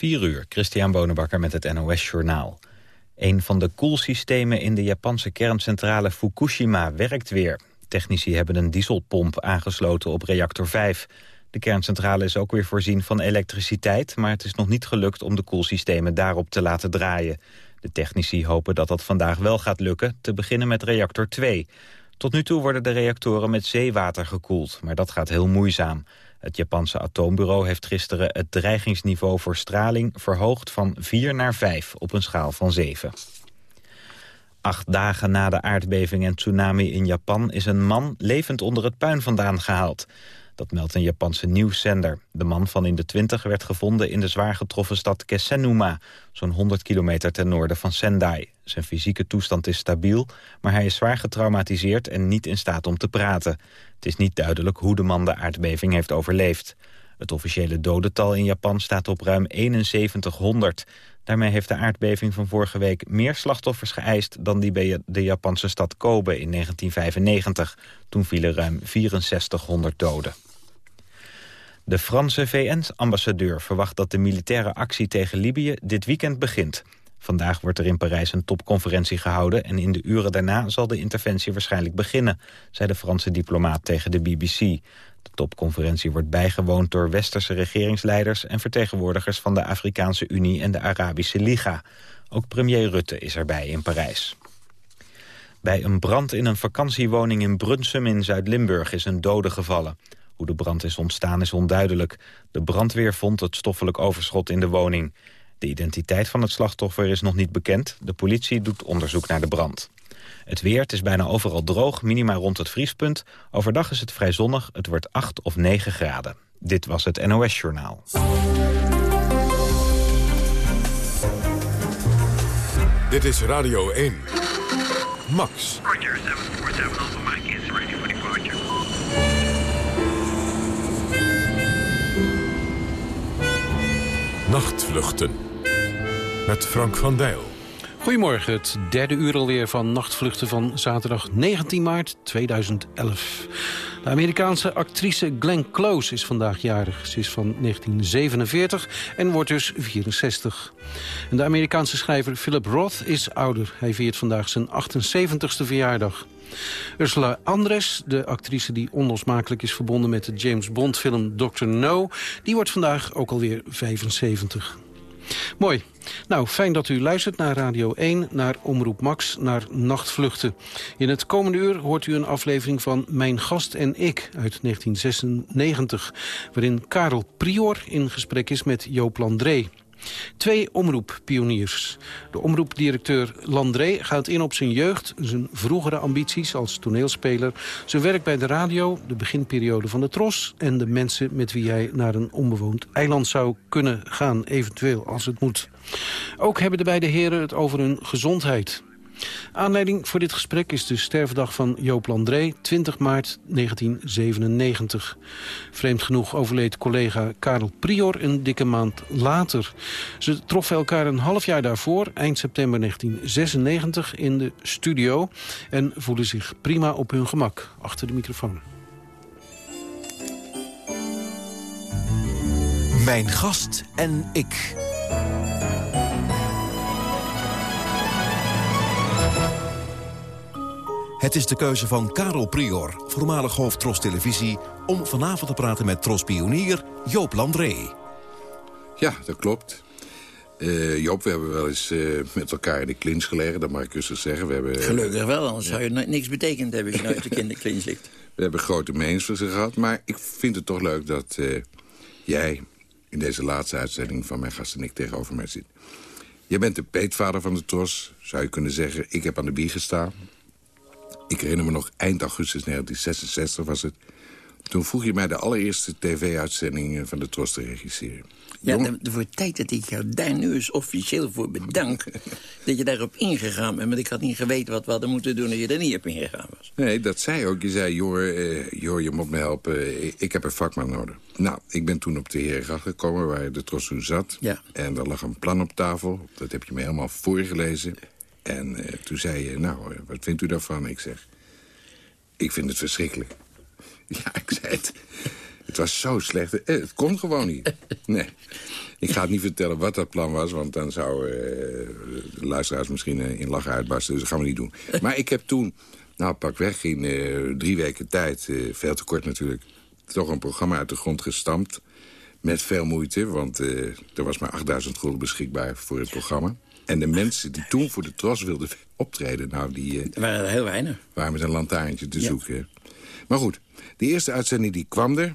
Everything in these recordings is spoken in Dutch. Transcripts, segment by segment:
4 uur, Christian Bonenbakker met het NOS Journaal. Een van de koelsystemen in de Japanse kerncentrale Fukushima werkt weer. Technici hebben een dieselpomp aangesloten op reactor 5. De kerncentrale is ook weer voorzien van elektriciteit... maar het is nog niet gelukt om de koelsystemen daarop te laten draaien. De technici hopen dat dat vandaag wel gaat lukken, te beginnen met reactor 2. Tot nu toe worden de reactoren met zeewater gekoeld, maar dat gaat heel moeizaam. Het Japanse atoombureau heeft gisteren het dreigingsniveau voor straling verhoogd van 4 naar 5 op een schaal van 7. Acht dagen na de aardbeving en tsunami in Japan is een man levend onder het puin vandaan gehaald. Dat meldt een Japanse nieuwszender. De man van in de twintig werd gevonden in de zwaar getroffen stad Kesennuma... zo'n 100 kilometer ten noorden van Sendai. Zijn fysieke toestand is stabiel, maar hij is zwaar getraumatiseerd... en niet in staat om te praten. Het is niet duidelijk hoe de man de aardbeving heeft overleefd. Het officiële dodental in Japan staat op ruim 7100. Daarmee heeft de aardbeving van vorige week meer slachtoffers geëist... dan die bij de Japanse stad Kobe in 1995. Toen vielen ruim 6400 doden. De Franse VN-ambassadeur verwacht dat de militaire actie tegen Libië dit weekend begint. Vandaag wordt er in Parijs een topconferentie gehouden... en in de uren daarna zal de interventie waarschijnlijk beginnen... zei de Franse diplomaat tegen de BBC. De topconferentie wordt bijgewoond door westerse regeringsleiders... en vertegenwoordigers van de Afrikaanse Unie en de Arabische Liga. Ook premier Rutte is erbij in Parijs. Bij een brand in een vakantiewoning in Brunsum in Zuid-Limburg is een dode gevallen. Hoe de brand is ontstaan is onduidelijk. De brandweer vond het stoffelijk overschot in de woning. De identiteit van het slachtoffer is nog niet bekend. De politie doet onderzoek naar de brand. Het weer, het is bijna overal droog, minima rond het vriespunt. Overdag is het vrij zonnig, het wordt 8 of 9 graden. Dit was het NOS Journaal. Dit is Radio 1. Max. Nachtvluchten. Met Frank van Dijl. Goedemorgen, het derde uur alweer van Nachtvluchten van zaterdag 19 maart 2011. De Amerikaanse actrice Glenn Close is vandaag jarig. Ze is van 1947 en wordt dus 64. En de Amerikaanse schrijver Philip Roth is ouder. Hij viert vandaag zijn 78ste verjaardag. Ursula Andres, de actrice die onlosmakelijk is verbonden met de James Bond film Dr. No... die wordt vandaag ook alweer 75. Mooi. Nou, fijn dat u luistert naar Radio 1, naar Omroep Max, naar Nachtvluchten. In het komende uur hoort u een aflevering van Mijn Gast en Ik uit 1996... waarin Karel Prior in gesprek is met Joop Landré. Twee omroeppioniers. De omroepdirecteur Landré gaat in op zijn jeugd... zijn vroegere ambities als toneelspeler... zijn werk bij de radio, de beginperiode van de Tros... en de mensen met wie hij naar een onbewoond eiland zou kunnen gaan... eventueel als het moet. Ook hebben de beide heren het over hun gezondheid. Aanleiding voor dit gesprek is de sterfdag van Joop Landré, 20 maart 1997. Vreemd genoeg overleed collega Karel Prior een dikke maand later. Ze troffen elkaar een half jaar daarvoor, eind september 1996, in de studio... en voelden zich prima op hun gemak achter de microfoon. Mijn gast en ik... Het is de keuze van Karel Prior, voormalig hoofd Tros Televisie... om vanavond te praten met Tros-pionier Joop Landré. Ja, dat klopt. Uh, Joop, we hebben wel eens uh, met elkaar in de klins gelegen, dat mag ik rustig zeggen. We hebben, Gelukkig wel, anders zou je niks betekend hebben... als je uit de kinderklins ligt. We hebben grote meningsverschillen gehad, maar ik vind het toch leuk dat uh, jij... in deze laatste uitzending van mijn gast en ik tegenover mij zit. Jij bent de peetvader van de Tros, zou je kunnen zeggen. Ik heb aan de bier gestaan. Ik herinner me nog, eind augustus 1966 was het. Toen vroeg je mij de allereerste tv-uitzending van de Tros te regisseren. Ja, de voor tijd dat ik jou daar nu eens officieel voor bedank... dat je daarop ingegaan bent. Want ik had niet geweten wat we hadden moeten doen... als je er niet op ingegaan was. Nee, dat zei ook. Je zei, joh, eh, joh je moet me helpen. Ik, heb een vakman nodig. Nou, ik ben toen op de Herengracht gekomen waar de Tros toen zat. Ja. En er lag een plan op tafel. Dat heb je me helemaal voorgelezen. En uh, toen zei je, nou, wat vindt u daarvan? Ik zeg, ik vind het verschrikkelijk. Ja, ik zei het. Het was zo slecht. Eh, het kon gewoon niet. Nee. Ik ga het niet vertellen wat dat plan was... want dan zouden de luisteraars misschien in lachen uitbarsten. Dus dat gaan we niet doen. Maar ik heb toen, nou pak weg, in drie weken tijd... veel te kort natuurlijk, toch een programma uit de grond gestampt... Met veel moeite, want er was maar 8000 gulden beschikbaar voor het programma. En de mensen die toen voor de tros wilden optreden... nou, die er waren er heel weinig. waren met een lantaarntje te zoeken. Maar goed, de eerste uitzending die kwam er...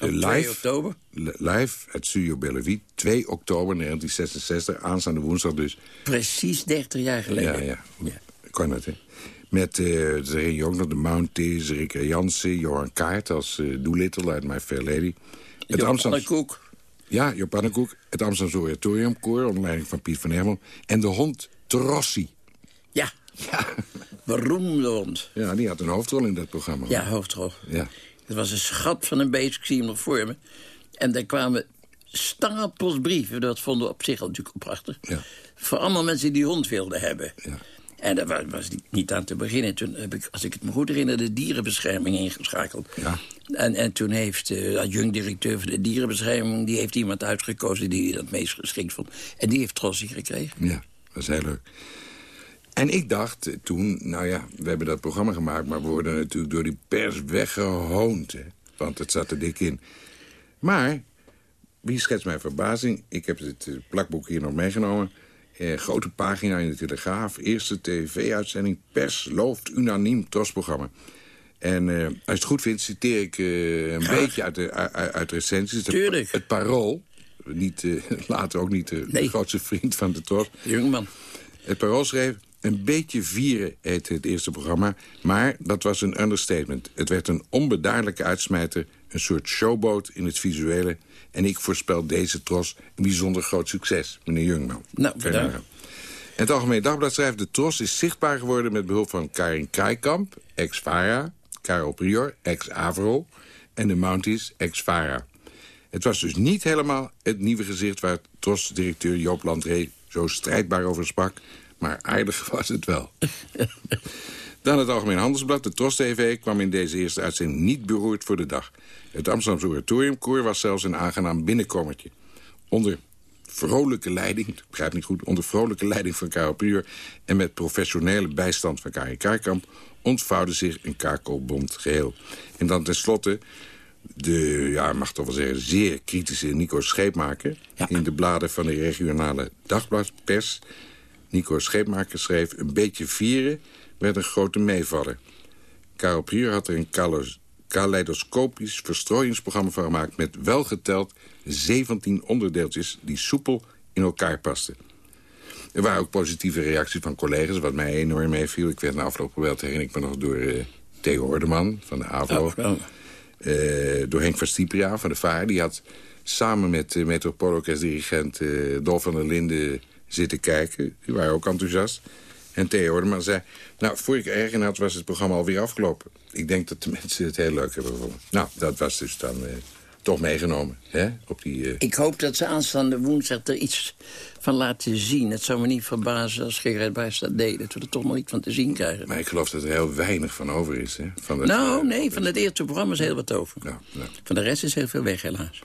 Op live, 2 oktober? Live uit Studio Bellevue, 2 oktober 1966, aanstaande woensdag dus. Precies 30 jaar geleden. Ja, ja. ja. Kan het, hè? Met uh, je ook nog de Mounties, Rick Jansen, Johan Kaart als uh, Doolittle uit My Fair Lady. Het Amsterdam... Koek. Ja, Joop Pannenkoek. Het Amsterdamse Oratoriumkoor, onder leiding van Piet van Hermel. En de hond Trossi. Ja, ja. beroemde hond. Ja, die had een hoofdrol in dat programma. Ja, hoofdrol. Ja. Het was een schat van een beest, ik zie hem nog voor me. En daar kwamen stapels brieven, dat vonden we op zich al natuurlijk prachtig. Ja. Voor allemaal mensen die die hond wilden hebben. Ja. En daar was niet aan te beginnen. Toen heb ik, als ik het me goed herinner, de dierenbescherming ingeschakeld. Ja. En, en toen heeft de adjunct-directeur van de dierenbescherming... die heeft iemand uitgekozen die dat meest geschikt vond. En die heeft Trossie gekregen. Ja, dat is heel leuk. En ik dacht toen, nou ja, we hebben dat programma gemaakt... maar we worden natuurlijk door die pers weggehoond. Hè, want het zat er dik in. Maar, wie schetst mijn verbazing? Ik heb het plakboek hier nog meegenomen... Eh, grote pagina in de Telegraaf. Eerste tv-uitzending. Pers looft unaniem TOS-programma. En uh, als je het goed vindt, citeer ik uh, een beetje uit de, uit, recensies. Tuurlijk. Het, parool. Niet, uh, later ook niet de, Nee. de grootste vriend van de TOS. Jongman. Het parool schreef... Een beetje vieren heette het eerste programma. Maar dat was een understatement. Het werd een onbedaarlijke uitsmijter. Een soort showboat in het visuele. En ik voorspel deze tros een bijzonder groot succes. Meneer Jungman. Nou, bedankt. En het Algemeen Dagblad schrijft... de tros is zichtbaar geworden met behulp van Karin Krijkamp, ex-VARA... Karel Prior, ex-Avro... en de Mounties, ex-VARA. Het was dus niet helemaal het nieuwe gezicht... waar tros-directeur Joop Landree zo strijdbaar over sprak... maar aardig was het wel. Dan het Algemeen Handelsblad. De Tros TV kwam in deze eerste uitzending niet beroerd voor de dag. Het Amsterdamse Oratoriumkoor was zelfs een aangenaam binnenkommertje. Onder vrolijke leiding, ik begrijp niet goed... onder vrolijke leiding van Karel Prior... en met professionele bijstand van Karin Kaarkamp... ontvouwde zich een kakelbond geheel. En dan tenslotte de, ja, mag toch wel zeggen... zeer kritische Nico Scheepmaker... Ja. in de bladen van de regionale dagbladpers... Nico Scheepmaker schreef... een beetje vieren werd een grote meevaller. Karel Prior had er een kalos- kaleidoscopisch verstrooiingsprogramma van gemaakt... met welgeteld 17 onderdeeltjes die soepel in elkaar pasten. Er waren ook positieve reacties van collega's, wat mij enorm meeviel. Ik werd na afloop gebeld, herinner ik me nog, door eh, Theo Ordeman van de. Oh, oh. Eh, door Henk van Stiepria van de VAR. Die had samen met uh, Metropoolorkest-dirigent eh, Dolf van der Linden zitten kijken. Die waren ook enthousiast. En Theo Ordeman zei... Nou, voor ik erg in had, was het programma alweer afgelopen. Ik denk dat de mensen het heel leuk hebben gevonden. Nou, dat was dus dan eh, toch meegenomen, hè? Op die... eh, Ik hoop dat ze aanstaande woensdag er iets van laten zien. Het zou me niet verbazen als Gerard Buijs dat deed. Dat we er toch nog iets van te zien krijgen. Maar ik geloof dat er heel weinig van over is, hè? Van dat, nou, eh, nee, van het eerste programma is heel wat over. Nou, nou, Van de rest is heel veel weg, helaas.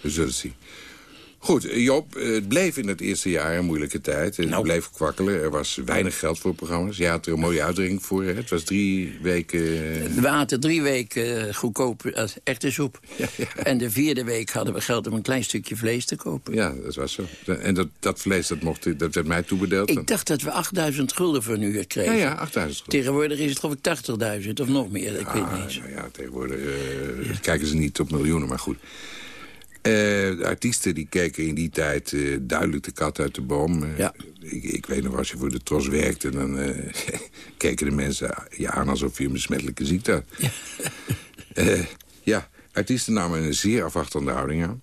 we zullen het zien. Goed, eh, Joop, eh, het bleef in het eerste jaar een moeilijke tijd. Het Nou. bleef kwakkelen. Er was weinig geld voor programma's. Je had er een mooie uitdrukking voor. Hè? Het was drie weken... eh, We aten drie weken goedkoop echte soep. En de vierde week hadden we geld om een klein stukje vlees te kopen. Ja, dat was zo. En dat, dat vlees, dat, mocht, dat werd mij toebedeeld. Ik dacht dat we 8000 gulden voor een uur ja, kregen. ja, 8000 gulden. Tegenwoordig is het geloof ik 80.000 of nog meer, ik weet Ah, niet eens. nou ja, tegenwoordig kijken ze niet op miljoenen, maar goed. Eh, de artiesten die keken in die tijd eh, duidelijk de kat uit de boom. Eh, Ja. ik, ik weet nog, als je voor de tros werkte... dan keken de mensen je aan alsof je een besmettelijke ziekte had. Ja. Ja, artiesten namen een zeer afwachtende houding aan.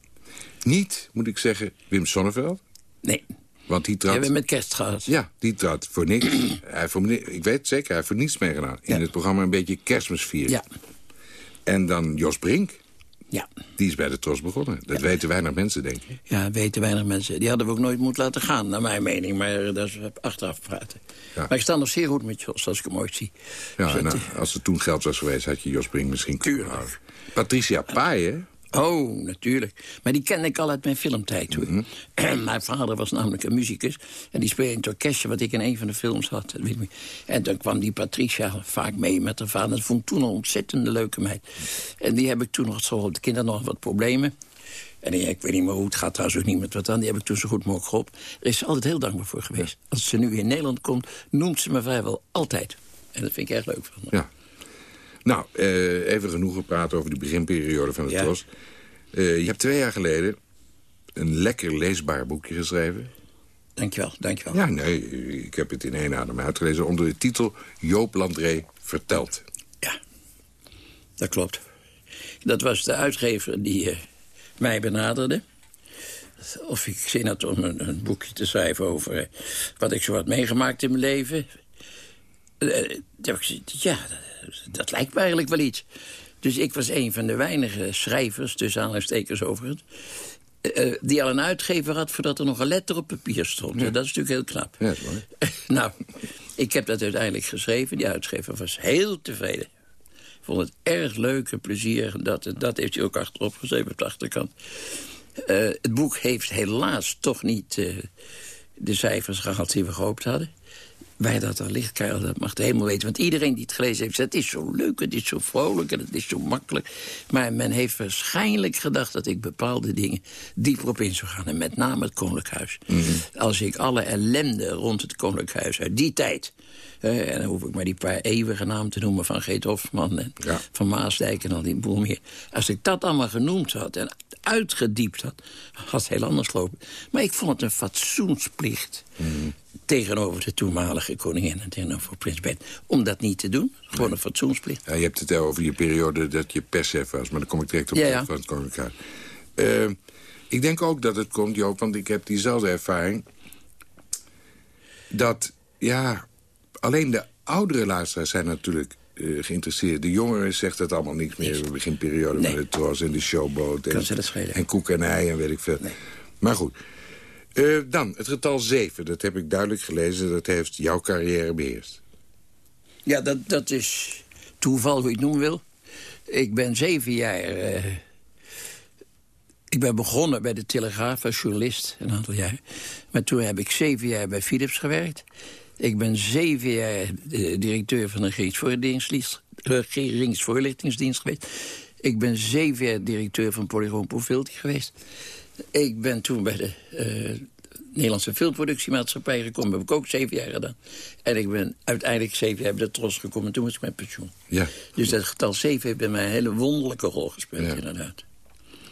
Niet, moet ik zeggen, Wim Sonneveld. Nee, Want die trad... hebben met kerst gehad. Ja, die trad voor niks. hij voor, ik weet het zeker, hij heeft voor niets meegedaan. In Ja. het programma een beetje kerstmis vieren. Ja, En dan Jos Brink. Ja. Die is bij de Tros begonnen. Dat weten weinig mensen, denk ik. Ja, weten weinig mensen. Die hadden we ook nooit moeten laten gaan, naar mijn mening. Maar eh, dat is achteraf praten. Ja. Maar ik sta nog zeer goed met Jos, als ik hem ooit zie. Ja, Dus dat, nou, als er toen geld was geweest, had je Jos Brink misschien kunnen. Patricia Paaien, Oh, natuurlijk. Maar die kende ik al uit mijn filmtijd. hoor. Mhm. mijn vader was namelijk een muzikus. En die speelde in het orkestje wat ik in een van de films had. weet ik. En dan kwam die Patricia vaak mee met haar vader. Dat vond ik toen een ontzettende leuke meid. En die heb ik toen nog zo... De kinderen nog wat problemen. En ik, ik weet niet meer hoe het gaat trouwens ook niet met wat aan. Die heb ik toen zo goed mogelijk geholpen. Daar is ze altijd heel dankbaar voor geweest. Als ze nu in Nederland komt, noemt ze me vrijwel altijd. En dat vind ik erg leuk van haar. Ja. Nou, eh, even genoeg gepraat over die beginperiode van de Ja. TROS. Eh, je hebt twee jaar geleden een lekker leesbaar boekje geschreven. Dankjewel, dankjewel. Ja, nee, ik heb het in één adem uitgelezen... onder de titel Joop Landré vertelt. Ja, dat klopt. Dat was de uitgever die eh, mij benaderde. Of ik zin had om een, een boekje te schrijven over wat ik zo had meegemaakt in mijn leven. Toen heb ik gezegd, ja, dat, lijkt me eigenlijk wel iets. Dus ik was een van de weinige schrijvers, tussen aanhalingstekens overigens... eh, die al een uitgever had voordat er nog een letter op papier stond. Dat is natuurlijk heel knap. Ja, nou, ik heb dat uiteindelijk geschreven. Die uitgever was heel tevreden. Vond het erg leuk en plezier. Dat, dat heeft hij ook achterop geschreven op de achterkant. Eh, het boek heeft helaas toch niet eh, de cijfers gehaald die we gehoopt hadden. Waar dat dan ligt, Karel, dat mag de hemel weten. Want iedereen die het gelezen heeft, zegt... het is zo leuk, het is zo vrolijk en het is zo makkelijk. Maar men heeft waarschijnlijk gedacht dat ik bepaalde dingen dieper op in zou gaan. En met name het Koninklijk Huis. Als ik alle ellende rond het Koninklijk Huis uit die tijd... eh, en dan hoef ik maar die paar eeuwige namen te noemen... van Geet Hofman en Ja. van Maasdijk en al die boel meer. Als ik dat allemaal genoemd had en uitgediept had... had het heel anders gelopen. Maar ik vond het een fatsoensplicht... tegenover de toenmalige koningin en tegenover prins Ben... om dat niet te doen. Gewoon een fatsoensplicht. Ja, je hebt het over je periode dat je perschef was... maar dan kom ik direct op Ja, terug ja. van het Koninkrijk. Eh, ik denk ook dat het komt, Joop, want ik heb diezelfde ervaring... dat, ja, alleen de oudere luisteraars zijn natuurlijk eh, geïnteresseerd. De jongeren zegt het allemaal niks meer. De beginperiode Nee. met de Tros en de Showboat. En, dat en koek en ei en weet ik veel. Maar goed. Eh, dan, het getal 7, dat heb ik duidelijk gelezen. Dat heeft jouw carrière beheerst. Ja, dat, dat is toeval, hoe je het noemen wil. Ik ben zeven jaar... eh, ik ben begonnen bij de Telegraaf als journalist, een aantal jaar. Maar toen heb ik zeven jaar bij Philips gewerkt. Ik ben zeven jaar eh, directeur van de regeringsvoorlichtingsdienst, geweest. Ik ben zeven jaar directeur van Polygoon Profielty geweest. Ik ben toen bij de eh, Nederlandse Filmproductiemaatschappij gekomen. heb ik ook zeven jaar gedaan. En ik ben uiteindelijk zeven jaar bij de Tros gekomen. Toen was ik met pensioen. Ja. Dus dat getal 7 heeft bij mij een hele wonderlijke rol gespeeld, Ja. inderdaad.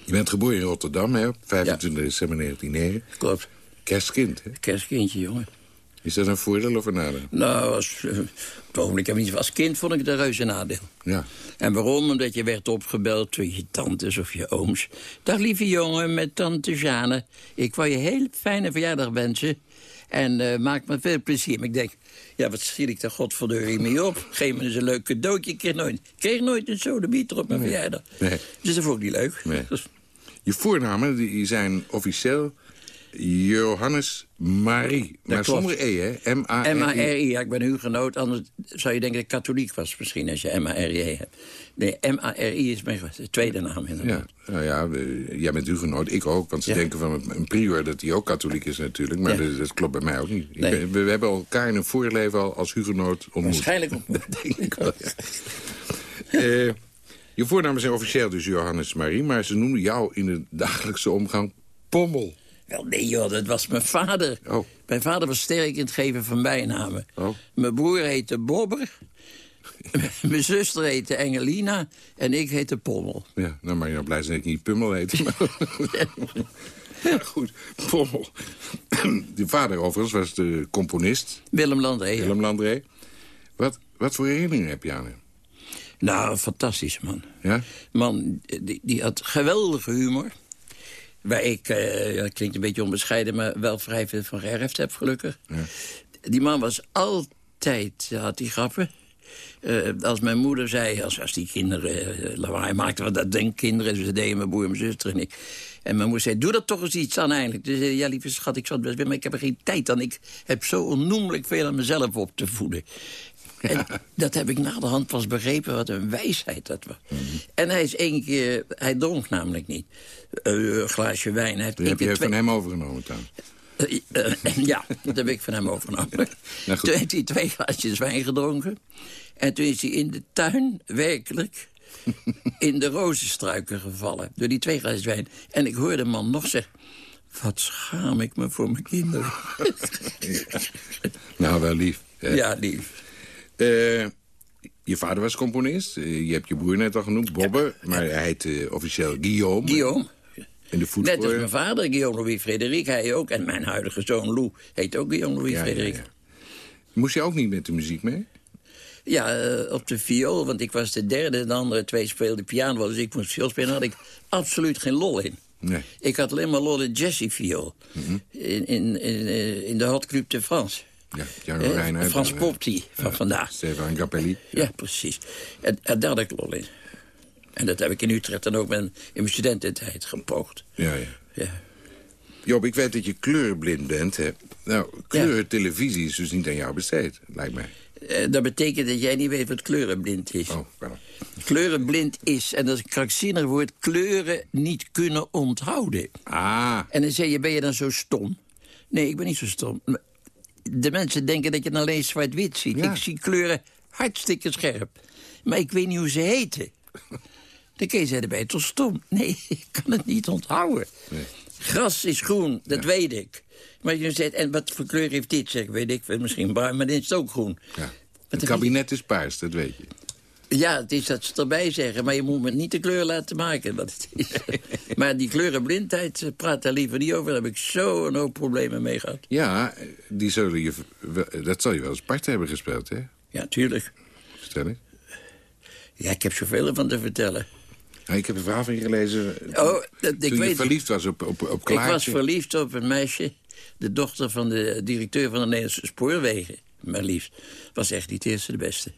Je bent geboren in Rotterdam, hè, op 25 december 1909. Klopt. Kerstkind, hè? Kerstkindje, jongen. Is dat een voordeel of een nadeel? Nou, als, eh, ogenblik heb ik niet- als kind vond ik het een reuze nadeel. Ja. En waarom? Omdat je werd opgebeld door je tantes of je ooms. Dag lieve jongen, met tante Jane. Ik wou je heel fijne verjaardag wensen. En eh, maak me veel plezier. Maar ik denk, ja, wat schiet ik daar godverdorie mee op? Geef me eens een leuk cadeautje. Ik kreeg nooit, ik kreeg nooit een sodemieter op mijn verjaardag. Nee. Dus dat vond ik niet leuk. Nee. Dus- Je voornamen die zijn officieel Johannes Marie. Maar klopt. zonder E, hè? M-A-R-I. M-A-R-I, ja, ik ben hugenoot. Anders zou je denken dat ik katholiek was misschien, als je M-A-R-I hebt. Nee, M-A-R-I is mijn tweede naam Ja, inderdaad. nou ja, jij bent hugenoot, ik ook. Want ze Ja. denken van een prior dat hij ook katholiek is natuurlijk. Maar Ja. dat, dat klopt bij mij ook niet. Ik Nee. ben- we, we hebben elkaar in een voorleven al als hugenoot ontmoet. Waarschijnlijk ontmoet. denk ik wel, ja. Eh, je voornamen zijn officieel dus Johannes Marie... maar ze noemen jou in de dagelijkse omgang Pommel. Wel, nee joh, dat was mijn vader. Oh. Mijn vader was sterk in het geven van bijnamen. Oh. Mijn broer heette Bobber. mijn zuster heette Engelina. En ik heette Pommel. Ja, nou maar je nou blij zijn dat ik niet Pummel heet. Goed, Pommel. De vader overigens was de componist, Willem Landré. ja. Willem Landré. Wat, wat voor herinneringen heb je aan hem? Nou, een fantastische man. Ja? Man, die, die had geweldige humor. Waar ik, eh, ja, dat klinkt een beetje onbescheiden... maar wel vrij veel van geërfd heb, gelukkig. Die man was altijd, had die grappen. Eh, als mijn moeder zei, als, als die kinderen uh, lawaai maakten... want dat denken kinderen, dus dat deden mijn broer, mijn zuster en ik. En mijn moeder zei, doe er toch eens iets aan eigenlijk. Dus zei, ja, lieve schat, ik zal het best maar ik heb er geen tijd aan. Ik heb zo onnoemelijk veel aan mezelf op te voeden. En dat heb ik na de hand pas begrepen, wat een wijsheid dat was. Mhm. En hij is één keer... Hij dronk namelijk niet. Eh, een glaasje wijn. Hij Die heb je van hem overgenomen trouwens. Eh, eh, ja, dat heb ik van hem overgenomen. Nou, toen heeft hij twee glaasjes wijn gedronken. En toen is hij in de tuin werkelijk in de rozenstruiken gevallen. Door die twee glaasjes wijn. En ik hoorde de man nog zeggen... Wat schaam ik me voor mijn kinderen. Nou, wel lief. hè. ja, lief. Eh, je vader was componist. Eh, je hebt je broer net al genoemd, Bobbe. Maar hij heet eh, officieel Guillaume. Guillaume. In de Net als mijn vader, Guillaume Louis Frederik, hij ook. En mijn huidige zoon Lou heet ook Guillaume Louis Ja, Frederik. ja. Moest je ook niet met de muziek mee? Ja, op de viool, want ik was de derde. De andere twee speelden piano, dus ik moest viool spelen. Daar had ik absoluut geen lol in. Nee. Ik had alleen maar lol in jazzy-viool. in, in, in, eh, in de Hot Club de France. Ja, Django Eh, Reinhardt. Frans Popti van vandaag. Stefan Grappelli. Ja, precies. En, en daar had ik lol in. En dat heb ik in Utrecht dan ook met, in mijn studententijd gepoogd. Ja, ja. Ja. Job, ik weet dat je kleurenblind bent. Hè? Nou, kleurentelevisie is dus niet aan jou besteed, lijkt mij. Eh, dat betekent dat jij niet weet wat kleurenblind is. Oh. Kleurenblind is, en dat is een krankzinnig woord... kleuren niet kunnen onthouden. Ah, En dan zeg je, ben je dan zo stom? Nee, ik ben niet zo stom. De mensen denken dat je dan alleen zwart-wit ziet. Ja. Ik zie kleuren hartstikke scherp. Maar ik weet niet hoe ze heten. Je zeggen, ben je toch stom? Nee, ik kan het niet onthouden. Nee. Gras is groen, dat weet ik. Maar je zegt, en wat voor kleur heeft dit? Zeg, weet ik, misschien bruin, maar dit is ook groen. ja. Het kabinet is paars, dat weet je. Ja, het is dat ze erbij zeggen, maar je moet me niet de kleur laten maken. Wat het is. maar die kleurenblindheid, eh, praat daar liever niet over. Daar heb ik zo een hoop problemen mee gehad. Ja, die zullen je, dat zal je wel eens part hebben gespeeld, hè? Ja, tuurlijk. Vertel ik. Ja, ik heb zoveel van te vertellen. Ik heb een verhaal van je gelezen. Oh, dat, ik weet verliefd was op, op, op Ik was verliefd op een meisje, de dochter van de directeur van de Nederlandse Spoorwegen. Maar liefst, was echt niet de eerste de beste.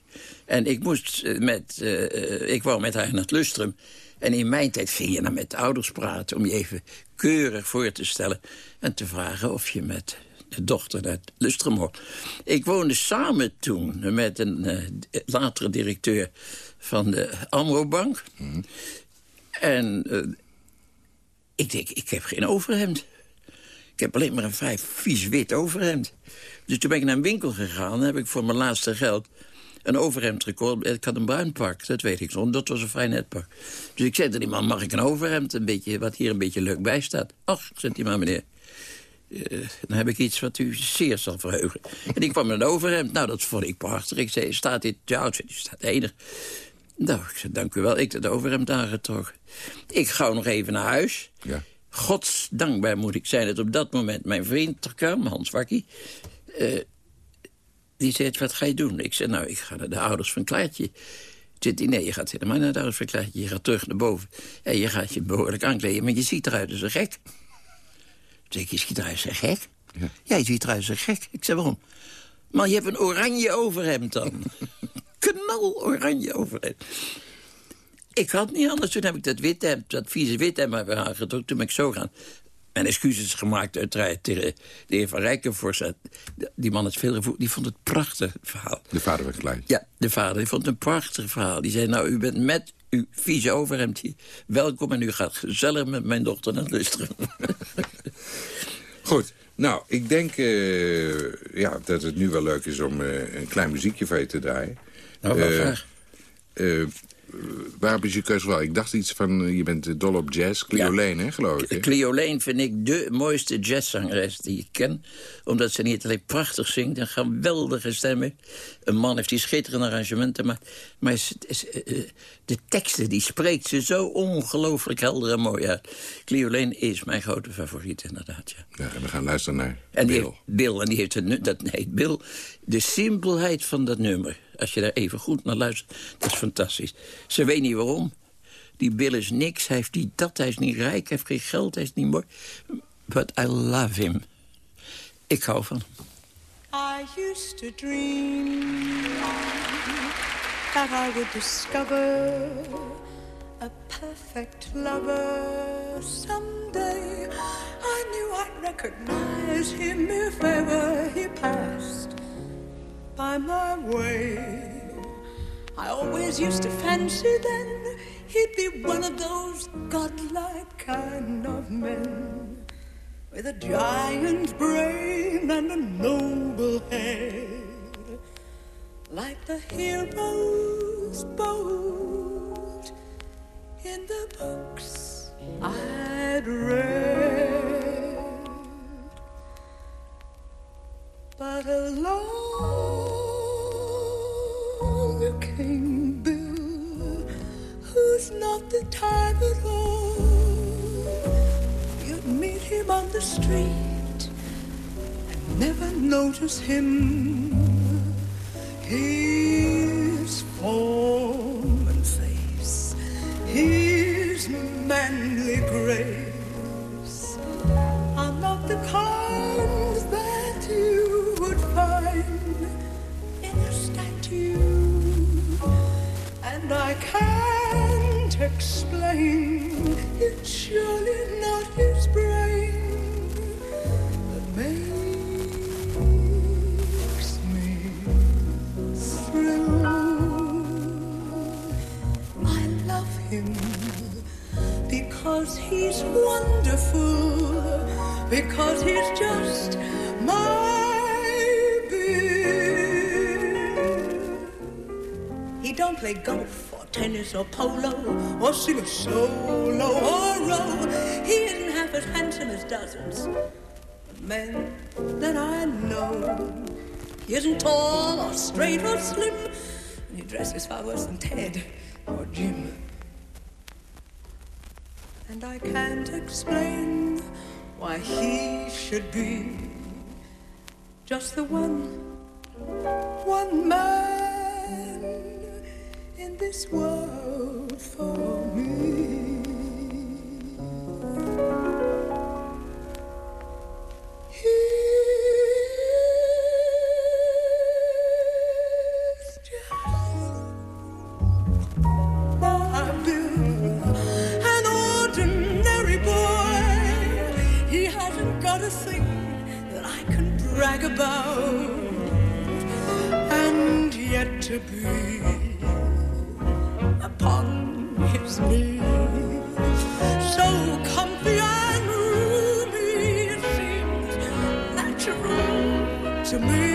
En ik moest eh, met, eh, ik wou met haar naar het lustrum. En in mijn tijd ging je dan met de ouders praten om je even keurig voor te stellen. En te vragen of je met de dochter naar het lustrum mocht. Ik woonde samen toen met een eh, latere directeur van de Amrobank. En eh, ik denk, ik heb geen overhemd. Ik heb alleen maar een vrij vies wit overhemd. Dus toen ben ik naar een winkel gegaan... en heb ik voor mijn laatste geld een overhemd gekocht. Ik had een bruin pak, dat weet ik zo. Dat was een vrij net pak. Dus ik zei tegen die man, mag ik een overhemd? Een beetje, wat hier een beetje leuk bij staat. Ach, zegt die maar, meneer. eh, dan heb ik iets wat u zeer zal verheugen. En ik kwam met een overhemd. Nou, dat vond ik prachtig. Ik zei, staat dit? Ja, die staat enig. Nou, ik zei, dank u wel. Ik heb het overhemd aangetrokken. Ik ga nog even naar huis. Ja. Godsdankbaar moet ik zijn dat op dat moment mijn vriend er kwam, Hans Wakkie... eh, die zei, wat ga je doen? Ik zei, nou, ik ga naar de ouders van Klaartje. Zit hij, nee, je gaat helemaal naar de ouders van Klaartje. Je gaat terug naar boven. En je gaat je behoorlijk aankleden, maar je ziet eruit als een gek. Toen zei ik, je ziet eruit als een gek? Ja. Ja, je ziet eruit als een gek. Ik zei, waarom? Maar je hebt een oranje overhemd dan. Knal oranje overhemd. Ik had niet anders. Toen heb ik dat witte dat vieze witte maar aangedrukt. Toen ben ik zo gaan. Mijn excuses gemaakt uiteraard tegen de heer Van Rijkenvorst. Die man is veel gevoeld. Die vond het prachtig, het verhaal. De vader van Klaartje. Ja, de vader die vond het een prachtig verhaal. Die zei, nou, u bent met uw vieze overhemdje welkom... en u gaat gezellig met mijn dochter naar het lustrum. Goed. Nou, ik denk eh, ja, dat het nu wel leuk is om eh, een klein muziekje van je te draaien. Nou, wel Eh, graag. Eh, waarop is je keuze wel? Ik dacht iets van, eh, je bent eh, dol op jazz. Clio Ja. Lane, hè, geloof ik. hè? Cleo Lane vind ik de mooiste jazzzangeres die ik ken. Omdat ze niet alleen prachtig zingt, een geweldige stem heeft. Een man heeft die schitterende arrangementen. Maar, maar de teksten, die spreekt ze zo ongelooflijk helder en mooi uit. Cleo Lane is mijn grote favoriet, inderdaad, ja. Ja, en we gaan luisteren naar En Bill. heeft, Bill, en die heeft het, dat heet Bill. De simpelheid van dat nummer. Als je daar even goed naar luistert, dat is fantastisch. Ze weet niet waarom. Die Bill is niks, hij heeft niet dat, hij is niet rijk, hij heeft geen geld, hij is niet mooi. But I love him. Ik hou van hem. I used to dream that I would discover a perfect lover someday. I knew I'd recognize him if ever he passed by my way. I always used to fancy then he'd be one of those godlike kind of men with a giant brain and a noble head, like the heroes bold in the books I'd read. But along came Bill, who's not the type at all. You'd meet him on the street and never notice him. His form and face, his manly grace can't explain, it's surely not his brain that makes me thrill. I love him because he's wonderful, because he's just my. He don't play golf tennis or polo or sing a solo or row. He isn't half as handsome as dozens of men that I know. He isn't tall or straight or slim, and he dresses far worse than Ted or Jim. And I can't explain why he should be just the one, one man this world for me. Just an ordinary boy. He hasn't got a thing that I can brag about, and yet to be upon his knee, so comfy and roomy, it seems natural to me.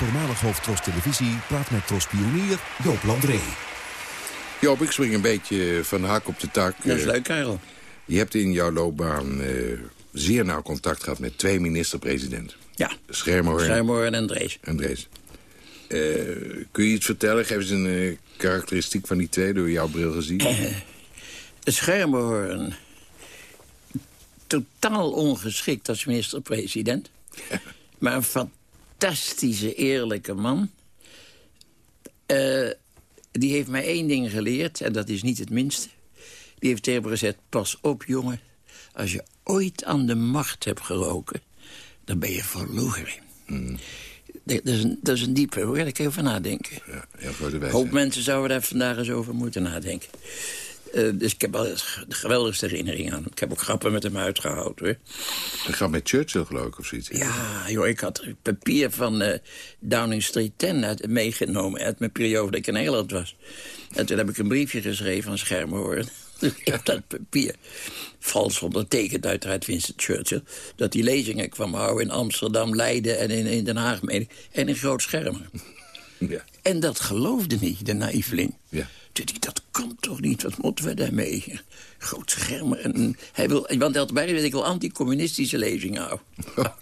Voormalig hoofd Tros Televisie, praat met Tros Pionier Joop Landré. Joop, ik spring een beetje van de hak op de tak. Dat is Eh, leuk, Karel. Je hebt in jouw loopbaan eh, zeer nauw contact gehad met twee minister-presidenten. Ja, Schermerhorn Schermoor en Drees. en Drees. Eh, kun je iets vertellen? Geef eens een karakteristiek van die twee door jouw bril gezien. Schermerhorn. Totaal ongeschikt als minister-president. Maar een fantastische, eerlijke man. Eh, die heeft mij één ding geleerd, en dat is niet het minste. Die heeft tegen me gezegd, pas op jongen. Als je ooit aan de macht hebt geroken, dan ben je verloren. Dat, is een, dat is een diepe, hoor. Daar kan je over nadenken. Ja, heel grote Een hoop mensen zouden daar vandaag eens over moeten nadenken. Eh, dus ik heb al de geweldigste herinneringen aan. hem. Ik heb ook grappen met hem uitgehouden, hoor. Een grap met Churchill, geloof ik, of zoiets. Ja, joh, ik had papier van eh, Downing Street 10 uit, meegenomen... uit mijn periode dat ik in Nederland was. En toen heb ik een briefje geschreven aan Schermerhoorn. op dat papier. Vals ondertekend uiteraard Winston Churchill. Dat die lezingen kwam houden in Amsterdam, Leiden en in, in Den Haag. ik, En in groot schermen. Ja. En dat geloofde niet, de naïveling. Ja. Ik, dat kan toch niet, wat moeten we daarmee? Groot scherm. En hij wil, want hij had bij weet ik wel anticommunistische lezingen houden.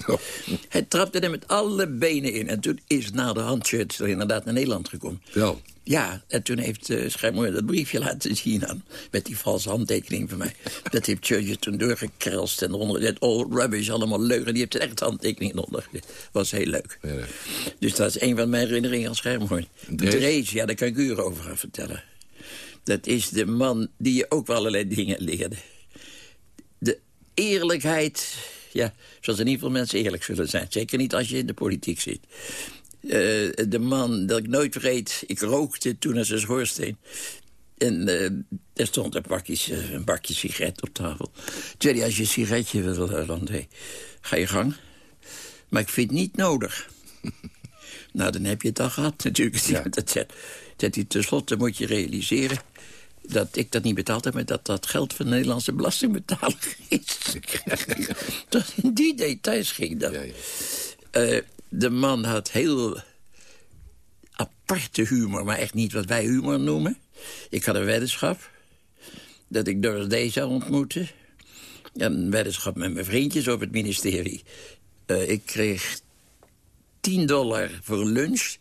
hij trapte er met alle benen in. En toen is na de hand Churchill inderdaad naar Nederland gekomen. Wel. Ja, en toen heeft uh, Schermer dat briefje laten zien aan... met die valse handtekening van mij. Dat heeft Churchill toen doorgekrelst en onder... Dat all rubbish, allemaal leugen. Die heeft echt handtekeningen onder. was heel leuk. Ja. Dus dat is een van mijn herinneringen als Schermer. Drees? Drees, ja, daar kan ik uren over gaan vertellen. Dat is de man die je ook wel allerlei dingen leerde. De eerlijkheid... Ja, zoals in ieder geval mensen eerlijk zullen zijn. Zeker niet als je in de politiek zit. Uh, de man, dat ik nooit vergeet, ik rookte toen aan zijn schoorsteen. En uh, er stond een bakje, uh, een bakje sigaret op tafel. Toen als je een sigaretje wil, dan hey, ga je gang. Maar ik vind het niet nodig. nou, dan heb je het al gehad natuurlijk. Ja. Dat zet, zet hij tenslotte moet je realiseren dat ik dat niet betaald heb... maar dat dat geld van de Nederlandse belastingbetaler is. Tot in die details ging dat. Ja, ja. Uh, de man had heel aparte humor, maar echt niet wat wij humor noemen. Ik had een weddenschap dat ik Doris Day zou ontmoeten. Een weddenschap met mijn vriendjes op het ministerie. Uh, ik kreeg 10 dollar voor lunch.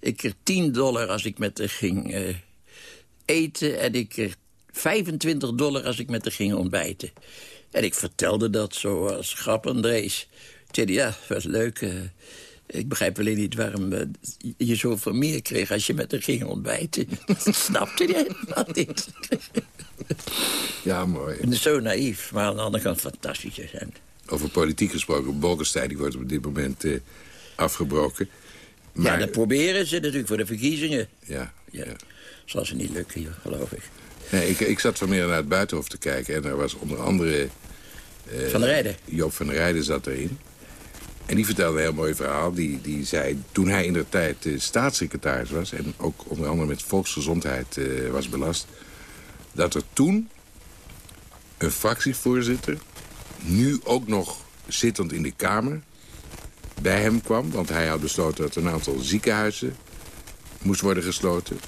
Ik kreeg 10 dollar als ik met haar ging uh, eten. En ik kreeg 25 dollar als ik met haar ging ontbijten. En ik vertelde dat zo als grap Andrees. Ik zei, ja, was leuk. Uh, ik begrijp alleen niet waarom uh, je zoveel meer kreeg... als je met haar ging ontbijten. Dat snapte hij helemaal niet. Ja, mooi. Zo naïef, maar aan de andere kant fantastisch zijn. Over politiek gesproken, Bolkestein die wordt op dit moment uh, afgebroken. Maar... Ja, dat proberen ze natuurlijk voor de verkiezingen. Ja, ja. ja. Zal ze niet lukken, hier, geloof ik. Nee, ik, ik zat vanmiddag naar het Buitenhof te kijken... en er was onder andere... Uh, van der Rijden. Joop van der Rijden zat erin. En die vertelde een heel mooi verhaal. Die, die zei, toen hij in de tijd uh, staatssecretaris was... en ook onder andere met volksgezondheid uh, was belast... dat er toen een fractievoorzitter... nu ook nog zittend in de Kamer bij hem kwam. Want hij had besloten dat een aantal ziekenhuizen moest worden gesloten.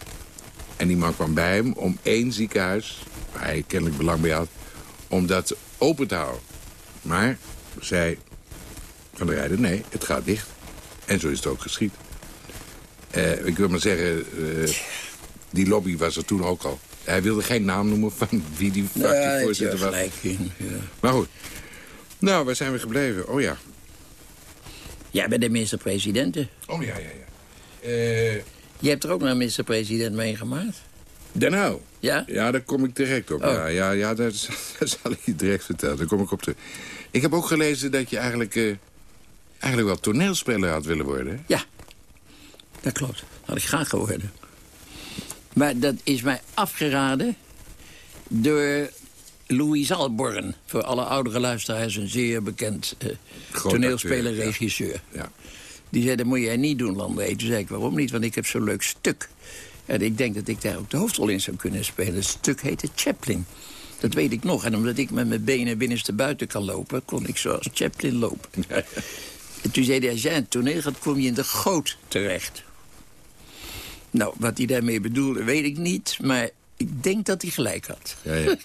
En die man kwam bij hem om één ziekenhuis, waar hij kennelijk belang bij had... om dat open te houden. Maar, zei Van der Rijden, nee, het gaat dicht. En zo is het ook geschied. Uh, ik wil maar zeggen, uh, die lobby was er toen ook al. Hij wilde geen naam noemen van wie die fractievoorzitter ja, was. Ja. Maar goed. Nou, waar zijn we gebleven? Oh ja. Jij bent de minister-president. Oh ja, ja, ja. Uh, je hebt er ook nog een minister-president meegemaakt? Den Uyl? Ja? Ja, daar kom ik direct op. Oh. Ja, ja, ja dat, zal ik je direct vertellen. Daar kom ik op terug. Ik heb ook gelezen dat je eigenlijk, uh, eigenlijk wel toneelspeler had willen worden. Hè? Ja, dat klopt. Had ik graag geworden. Maar dat is mij afgeraden door Louis Zalborn. Voor alle oudere luisteraars een zeer bekend uh, toneelspeler, acteur, regisseur. Ja. Die zei, dat moet jij niet doen, Landé. Toen zei ik, waarom niet? Want ik heb zo'n leuk stuk. En ik denk dat ik daar ook de hoofdrol in zou kunnen spelen. Het stuk heette Chaplin. Dat weet ik nog. En omdat ik met mijn benen binnenste buiten kan lopen... kon ik zoals Chaplin lopen. en toen zei hij, als jij een toneel gaat, kom je in de goot terecht. Nou, wat hij daarmee bedoelde, weet ik niet. Maar ik denk dat hij gelijk had. Ja, ja.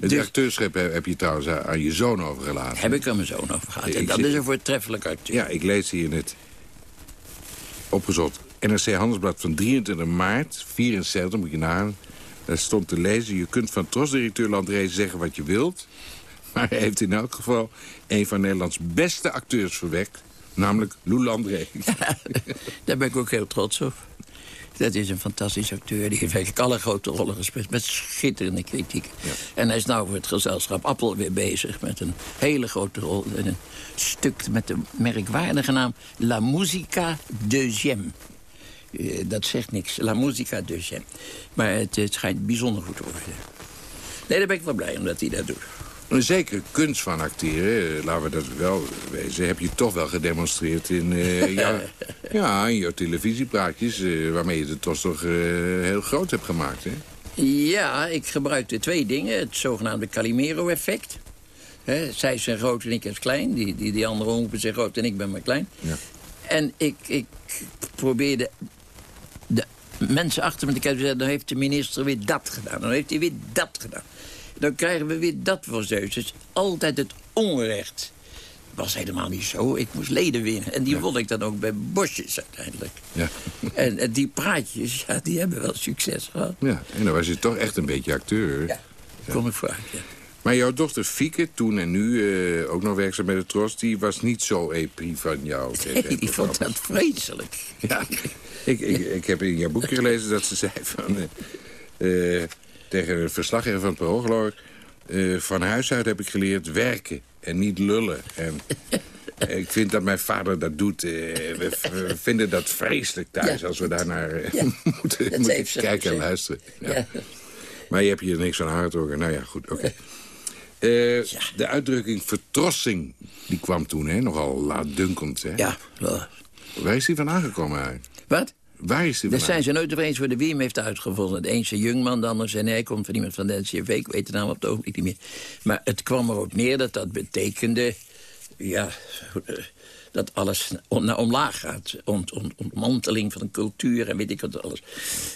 Het Dus- acteurschap heb heb je trouwens aan je zoon overgelaten. Heb ik aan mijn zoon over gehad. En dat is een voortreffelijk acteur. Ja, ik lees hier in het opgezocht NRC Handelsblad van 23 maart 74, moet je nagaan. Daar stond te lezen, je kunt van trosdirecteur Landré zeggen wat je wilt... maar hij heeft in elk geval een van Nederlands beste acteurs verwekt... namelijk Lou Landré. Daar ben ik ook heel trots op. Dat is een fantastische acteur. Die heeft eigenlijk alle grote rollen gespeeld. Met schitterende kritiek. En hij is nou voor het gezelschap Appel weer bezig. Met een hele grote rol. In een stuk met de merkwaardige naam La Musica Deuxième. Eh, dat zegt niks. La Musica Deuxième. Maar het, het schijnt bijzonder goed te worden. Nee, daar ben ik wel blij omdat hij dat doet. Een zekere kunst van acteren, eh, laten we dat wel wezen... heb je toch wel gedemonstreerd in, eh, ja, ja, in jouw televisiepraatjes... eh, waarmee je het toch toch heel groot hebt gemaakt, hè? Ja, ik gebruikte twee dingen. Het zogenaamde Calimero-effect. Zij zijn groot en ik is klein. Die, die, die andere omroepen zijn groot en ik ben maar klein. Ja. En ik, ik probeerde de mensen achter me te kijken. Dan heeft de minister weer dat gedaan. Dan heeft hij weer dat gedaan. Dan krijgen we weer dat voor zeus. Dus altijd het onrecht. was helemaal niet zo. Ik moest leden winnen. En die won ik dan ook bij Bosjes uiteindelijk. Ja. En, en die praatjes, ja, die hebben wel succes gehad. ja, en dan was je toch echt een beetje acteur. Ja, kom ik vaak, ja. Maar jouw dochter Fieke, toen en nu eh, ook nog werkzaam bij de Tros... die was niet zo eprie van jou. Nee, die vond dat vreselijk. Ja, ik, ik, ik heb in jouw boekje gelezen dat ze zei van... eh, eh, tegen een verslaggever van het Parool, geloof ik... eh, van huis uit heb ik geleerd werken en niet lullen. En ik vind dat mijn vader dat doet. eh, we, we vinden dat vreselijk thuis Ja. als we daar naar eh, Ja, moeten, moeten kijken en luisteren. Ja. Maar je hebt hier niks van hard hoor. Nou ja, goed, oké. De uitdrukking vertrossing, die kwam toen, hè? Nogal laatdunkend, hè? Ja. Waar is die van aangekomen? Wat? Waar is die Daar van zijn ze nooit over eens worden wie hem heeft uitgevonden. De een is een jongman, de ander hij komt van iemand van de NCV. Ik weet de naam op het ogenblik niet meer. Maar het kwam erop neer dat dat betekende... ja, dat alles om, naar omlaag gaat. Ont, ont, ontmanteling van een cultuur en weet ik wat alles.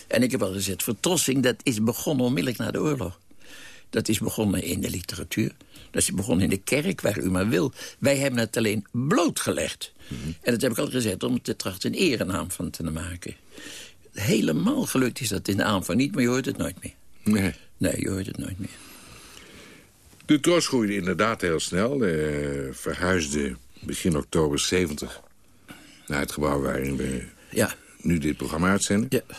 En ik heb al gezegd, vertrossing, dat is begonnen onmiddellijk na de oorlog. Dat is begonnen in de literatuur. Dat is begonnen in de kerk, waar u maar wil. Wij hebben het alleen blootgelegd. En dat heb ik al gezegd om te trachten een erenaam van te maken. Helemaal gelukt is dat in de aanvang niet, maar je hoort het nooit meer. Nee. Nee, je hoort het nooit meer. De Tros groeide inderdaad heel snel. Eh, verhuisde begin oktober 70 naar het gebouw waarin we Ja, nu dit programma uitzenden. ja.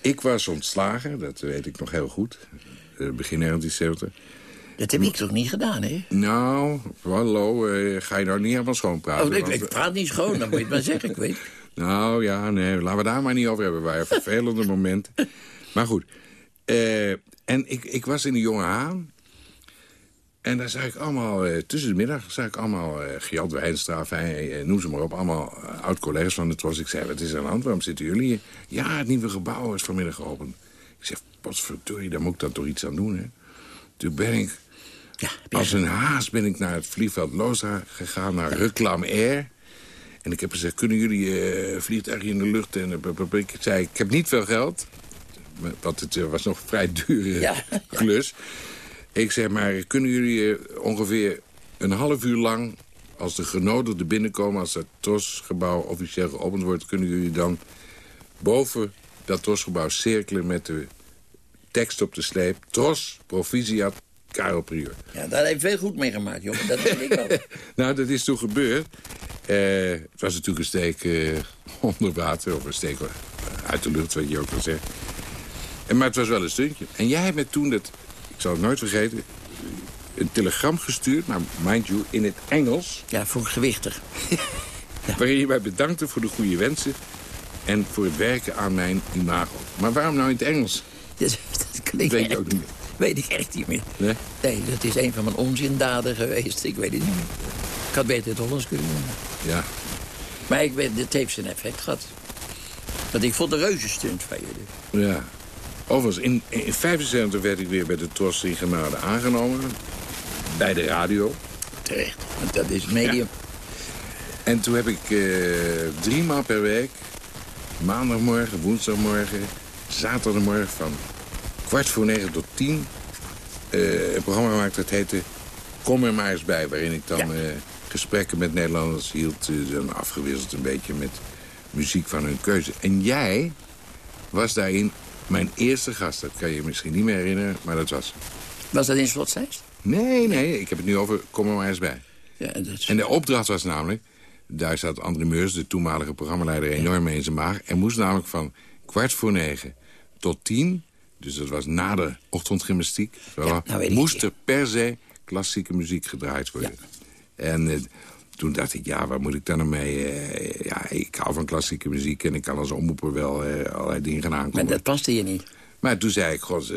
Ik was ontslagen, dat weet ik nog heel goed. Eh, begin 1970. Dat heb ik toch niet gedaan, hè? Nou, hallo, eh, ga je nou niet helemaal schoonpraten? Oh, ik, want- ik praat niet schoon, dan moet je het maar zeggen, ik weet. Nou ja, nee, laten we daar maar niet over hebben. Het waren vervelende momenten. Maar goed. eh, en ik, ik was in de Jonge Haan. En daar zag ik allemaal, eh, tussen de middag, zag ik allemaal eh Gjad Wijnstra, eh, noem ze maar op. Allemaal eh, oud-collega's van de Tros. Ik zei, wat is er aan de hand? Waarom zitten jullie hier? Ja, het nieuwe gebouw is vanmiddag geopend. Ik zeg, potverdorie, daar moet ik dan toch iets aan doen, hè? Toen ben ik Ja, als een haas ben ik naar het vliegveld Loza gegaan, naar Reclam Air. En ik heb gezegd, kunnen jullie eh vliegtuigje in de lucht? En eh, ik zei, ik heb niet veel geld. Want het eh, was nog een vrij dure Ja. klus. Ik zeg, maar kunnen jullie ongeveer een half uur lang... als de genodigden binnenkomen, als het TOS-gebouw officieel geopend wordt... kunnen jullie dan boven dat TOS-gebouw cirkelen met de tekst op de sleep... TOS, Karel Prior. ja, daar heb je veel goed mee gemaakt, jongen. Dat weet ik wel. Nou, dat is toen gebeurd. Eh, het was natuurlijk een steek eh, onder water, of een steek uit de lucht, wat je ook al zegt. En, maar het was wel een stuntje. En jij hebt me toen, dat, ik zal het nooit vergeten... een telegram gestuurd, maar mind you, in het Engels... Ja, voor gewichtig. waarin je mij bedankte voor de goede wensen... en voor het werken aan mijn imago. Maar waarom nou in het Engels? Dat, ik Weet echt- ook niet meer. Weet ik echt niet meer. Nee? Nee, dat is een van mijn onzindaden geweest. Ik weet het niet meer. Ik had beter het Hollands kunnen doen. Ja. Maar ik weet, het heeft zijn effect gehad. Want ik vond de reuze stunt van jullie. Ja. Overigens, in, in 75 werd ik weer bij de Tros in Genade aangenomen. Bij de radio. Terecht. Want dat is medium. En toen heb ik eh drie maal per week... maandagmorgen, woensdagmorgen, zaterdagmorgen... van kwart voor negen tot tien... eh, een programma gemaakt dat heette... Kom er maar eens bij, waarin ik dan Ja. eh, gesprekken met Nederlanders hield... eh, dan afgewisseld een beetje met muziek van hun keuze. En jij was daarin mijn eerste gast. Dat kan je je misschien niet meer herinneren, maar dat was... Was dat in Slotzeist? Nee, nee, ik heb het nu over Kom er maar eens bij. Ja, dat is... En de opdracht was namelijk... daar zat André Meurs, de toenmalige programmaleider... enorm mee in zijn maag. Er moest namelijk van kwart voor negen tot tien... dus dat was na de ochtendgymnastiek... Ja, nou moest er per se klassieke muziek gedraaid worden. En eh, toen dacht ik, ja, waar moet ik dan nou mee? Eh, ja, ik hou van klassieke muziek... en ik kan als omroeper wel eh, allerlei dingen gaan Maar aankomen. dat paste je niet. Maar toen zei ik, god,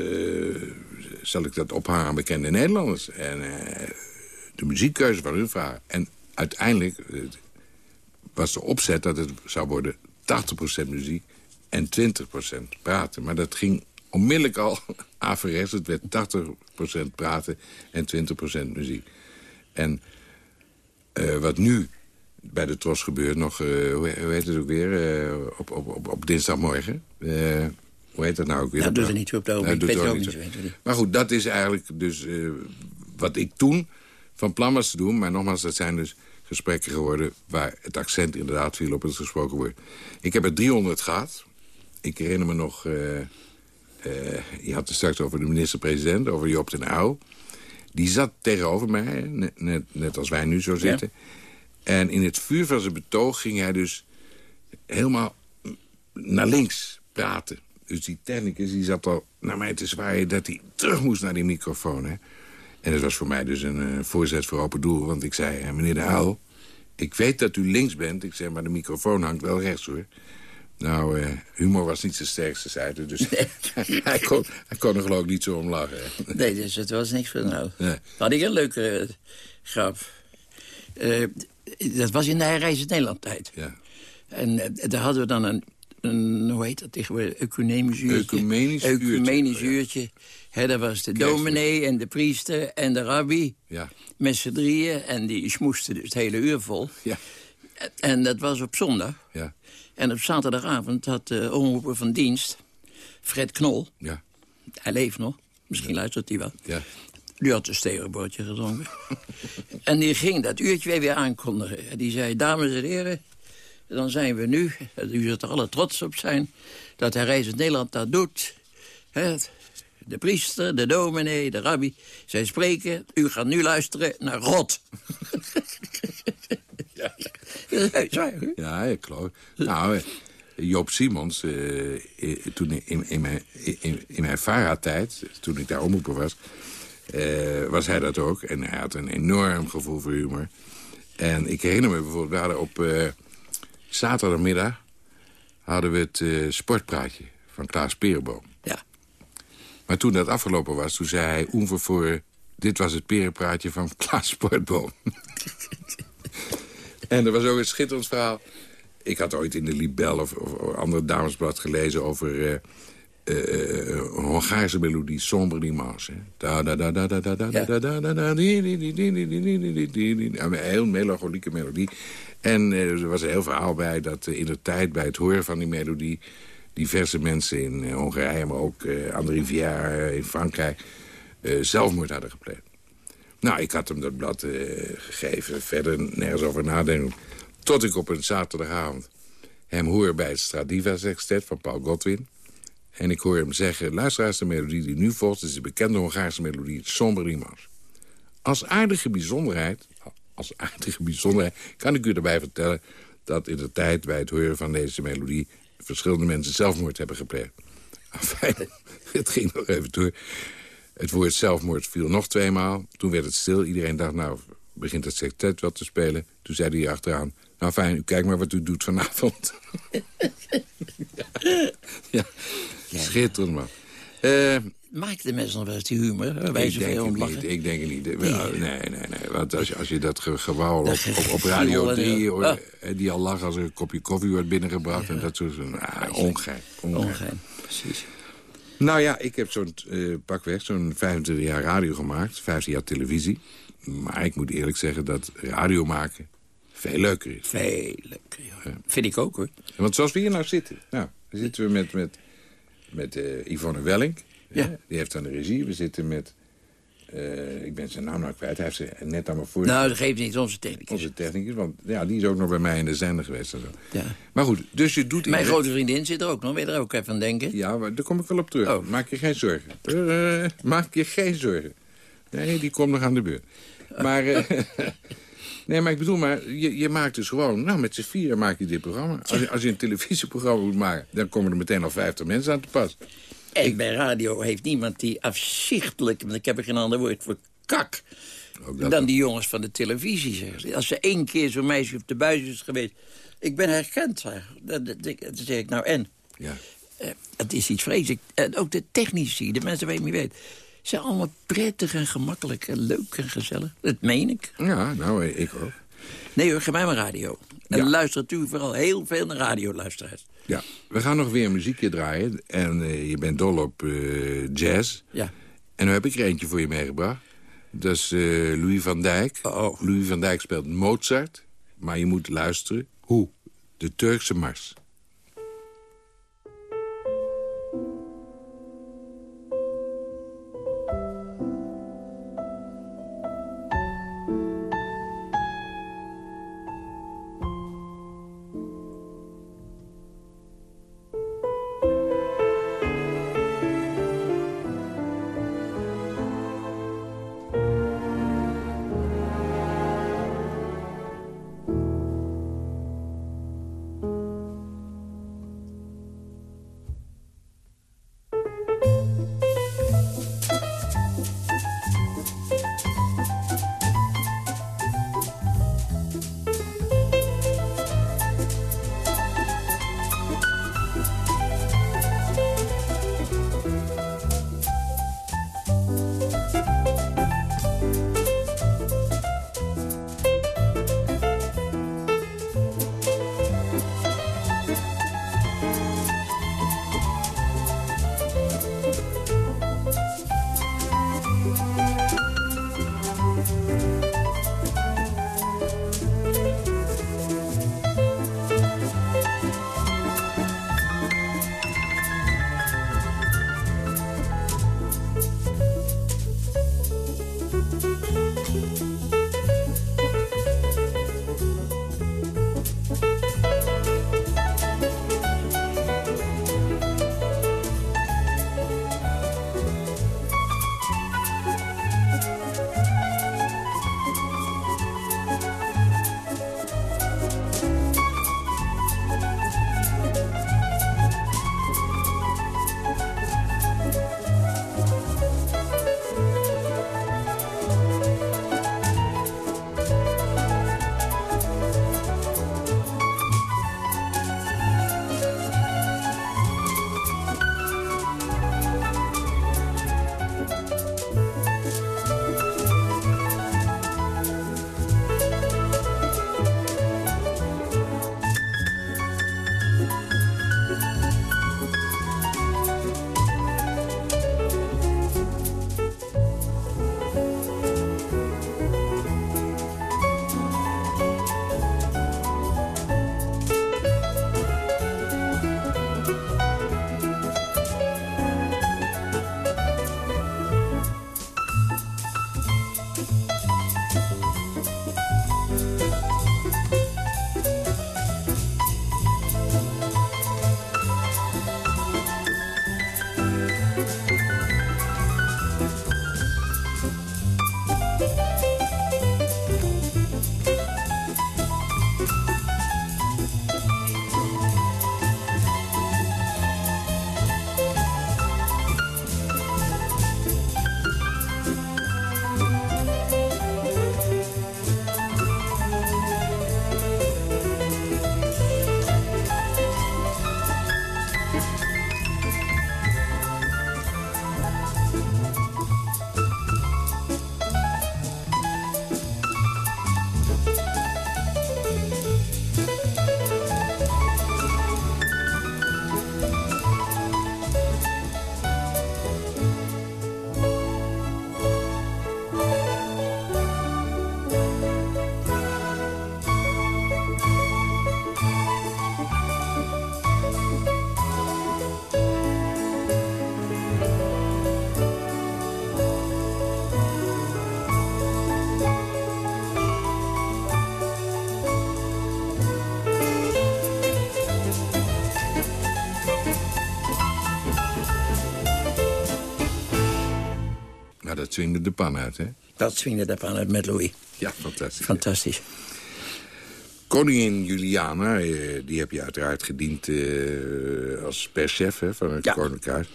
zal ik dat ophangen aan bekende Nederlanders? En de muziekkeuze van hun vragen. En uiteindelijk was de opzet dat het zou worden 80% muziek en 20% praten. Maar dat ging onmiddellijk al averechts. Het werd 80% praten en 20% muziek. En eh, wat nu bij de Tros gebeurt, nog, eh, hoe, heet het ook weer, eh, op, op, op, op dinsdagmorgen. Hoe heet dat nou ook weer? Dat doet er niet toe op de er het ook niet zo. Maar goed, dat is eigenlijk dus wat ik toen van plan was te doen. Maar nogmaals, dat zijn dus gesprekken geworden... waar het accent inderdaad viel op het gesproken woord. Ik heb er 300 gehad. Ik herinner me nog... eh, je had het straks over de minister-president, over Joop den Uyl. Die zat tegenover mij, net, net, net als wij nu zo zitten. En in het vuur van zijn betoog ging hij dus helemaal naar links praten. Dus die technicus die zat al naar mij te zwaaien dat hij terug moest naar die microfoon. Hè. En dat was voor mij dus een eh, voorzet voor open doel. Want ik zei, eh, meneer de Uil, ik weet dat u links bent. Ik zei, maar de microfoon hangt wel rechts hoor. Nou, eh, humor was niet zijn sterkste zijde. Dus hij, kon, hij kon er geloof ik niet zo om lachen. Nee, dus het was niks voor nou. Nee. Had ik een leuke eh, grap. Eh, dat was in de Reis Nederland tijd. Ja. En daar hadden we dan een, een hoe heet dat tegenwoordig, ecumenisch uurtje. Ecumenisch uurtje, Ecumenisch ja. uurtje. Hè, daar was de dominee en de priester en de rabbi. Ja. Met z'n drieën. En die smoesten dus het hele uur vol. Ja. En dat was op zondag. Ja. En op zaterdagavond had de omroeper van dienst, Fred Knol... Ja. hij leeft nog, misschien luistert hij wel... Ja. Die had een stegenbordje gedronken. en die ging dat uurtje weer, weer aankondigen. En die zei, dames en heren, dan zijn we nu... U zult er alle trots op zijn dat hij Reis Nederland dat doet. De priester, de dominee, de rabbi. Zij spreken, u gaat nu luisteren naar God. ja. Geloof. Nou, Joop Simons, eh, eh, toen in, in mijn, in, in mijn VARA-tijd, toen ik daar omroeper was... eh, was hij dat ook. En hij had een enorm gevoel voor humor. En ik herinner me bijvoorbeeld, we hadden op zaterdagmiddag... hadden we het sportpraatje van Klaas Perenboom. Ja. Maar toen dat afgelopen was, toen zei hij... onvervoor, dit was het perenpraatje van Klaas Sportboom. En er was ook een schitterend verhaal. Ik had ooit in de Libelle of, of, andere damesblad gelezen over... Uh, uh, Hongaarse melodie, sombre dimanche. Een heel melancholieke melodie. En er was een heel verhaal bij dat in de tijd bij het horen van die melodie... diverse mensen in Hongarije, maar ook aan de in Frankrijk... zelfmoord hadden gepleegd. Nou, ik had hem dat blad eh, gegeven, verder nergens over nadenken. Tot ik op een zaterdagavond hem hoor bij het Stradiva Sextet van Paul Godwin. En ik hoor hem zeggen, luisteraars, de melodie die nu volgt... is de bekende Hongaarse melodie Dimanche. Als aardige bijzonderheid, als aardige bijzonderheid... kan ik u erbij vertellen dat in de tijd bij het horen van deze melodie... verschillende mensen zelfmoord hebben gepleegd. Het ging nog even door. Het woord zelfmoord viel nog tweemaal. Toen werd het stil. Iedereen dacht, nou, begint het sextet wel te spelen. Toen zei hij achteraan, nou fijn, u kijkt maar wat u doet vanavond. ja, schitterend man. Eh, Maakt de mensen nog wel eens die humor? Wij ik denk het niet. Ik denk het niet. Nee. Nee, nee, nee. Want als je, als je dat ge- gewauwel op, op, Radio gejoel en, 3... hoor, ah. eh, die al lag als er een kopje koffie wordt binnengebracht... en dat soort ah, ongein. ongein. Ongein, precies. Nou ja, ik heb zo'n eh, pakweg, zo'n 25 jaar radio gemaakt. 15 jaar televisie. Maar ik moet eerlijk zeggen dat radio maken veel leuker is. Veel leuker, ja. Vind ik ook, hoor. Want zoals we hier nou zitten. Nou, dan zitten we met, met, met eh, Yvonne Welling. Ja. Die heeft dan de regie. We zitten met... eh, ik ben zijn naam nou kwijt. Hij heeft ze net aan me voor. Nou, dat geeft niet, onze technicus. Onze technicus. Want ja, die is ook nog bij mij in de zender geweest. En zo. Ja. Maar goed, dus je doet... Mijn grote vriendin zit er ook nog. Je er ook even aan denken? Ja, maar daar kom ik wel op terug. Oh. Maak je geen zorgen. Eh, maak je geen zorgen. Nee, die komt nog aan de beurt. Maar, eh, nee, maar ik bedoel, maar je, je maakt dus gewoon... Nou, met z'n vieren maak je dit programma. Als je, als je een televisieprogramma moet maken... dan komen er meteen al 50 mensen aan te pas. En bij radio heeft niemand die afzichtelijk... want ik heb er geen ander woord voor kak... Dan die jongens van de televisie. Zeggen. Als ze één keer zo'n meisje op de buis is geweest... ik ben herkend, zeg. Dat, dat, dat- dat zeg ik nou, en? Ja. Eh, het is iets vreselijk. En ook de technici, de mensen waar je niet weet... zijn allemaal prettig en gemakkelijk en leuk en gezellig. Dat meen ik. ja, nou, ik ook. Nee hoor, geef mij maar radio. En Ja. luistert u vooral heel veel naar radio, luisteraars. Ja, we gaan nog weer een muziekje draaien. En eh, je bent dol op eh, jazz. Ja. En nu heb ik er eentje voor je meegebracht. Dat is eh, Louis van Dijk. Oh. Louis van Dijk speelt Mozart. Maar je moet luisteren. Hoe? De Turkse Mars. Zwingde de pan uit, hè? Dat zwingde de pan uit met Louis. Ja, fantastisch. Fantastisch. Koningin Juliana, eh, die heb je uiteraard gediend eh, als perschef van het Ja. Koninklijk Huis.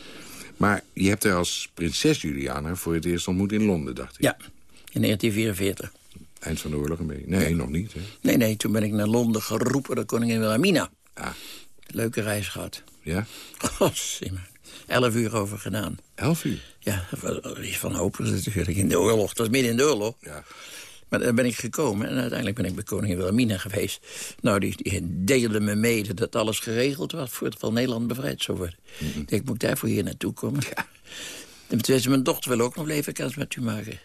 Maar je hebt haar als prinses Juliana voor het eerst ontmoet in Londen, dacht ik. Ja, in 1944. Eind van de oorlog een beetje. Nee, nog niet. Hè? Nee, nee, toen ben ik naar Londen geroepen door koningin Wilhelmina. Ah, Leuke reis gehad. ja? Elf uur over gedaan. Elf uur. Ja, van hopen natuurlijk in de oorlog. Dat is midden in de oorlog. Ja. Maar daar ben ik gekomen en uiteindelijk ben ik bij koningin Wilhelmina geweest. Nou, die, die deelde me mede dat alles geregeld was... voor het geval Nederland bevrijd zou worden. Ik denk, moet ik daarvoor hier naartoe komen? Ja. En toen zei mijn dochter wil ook nog leven met u maken.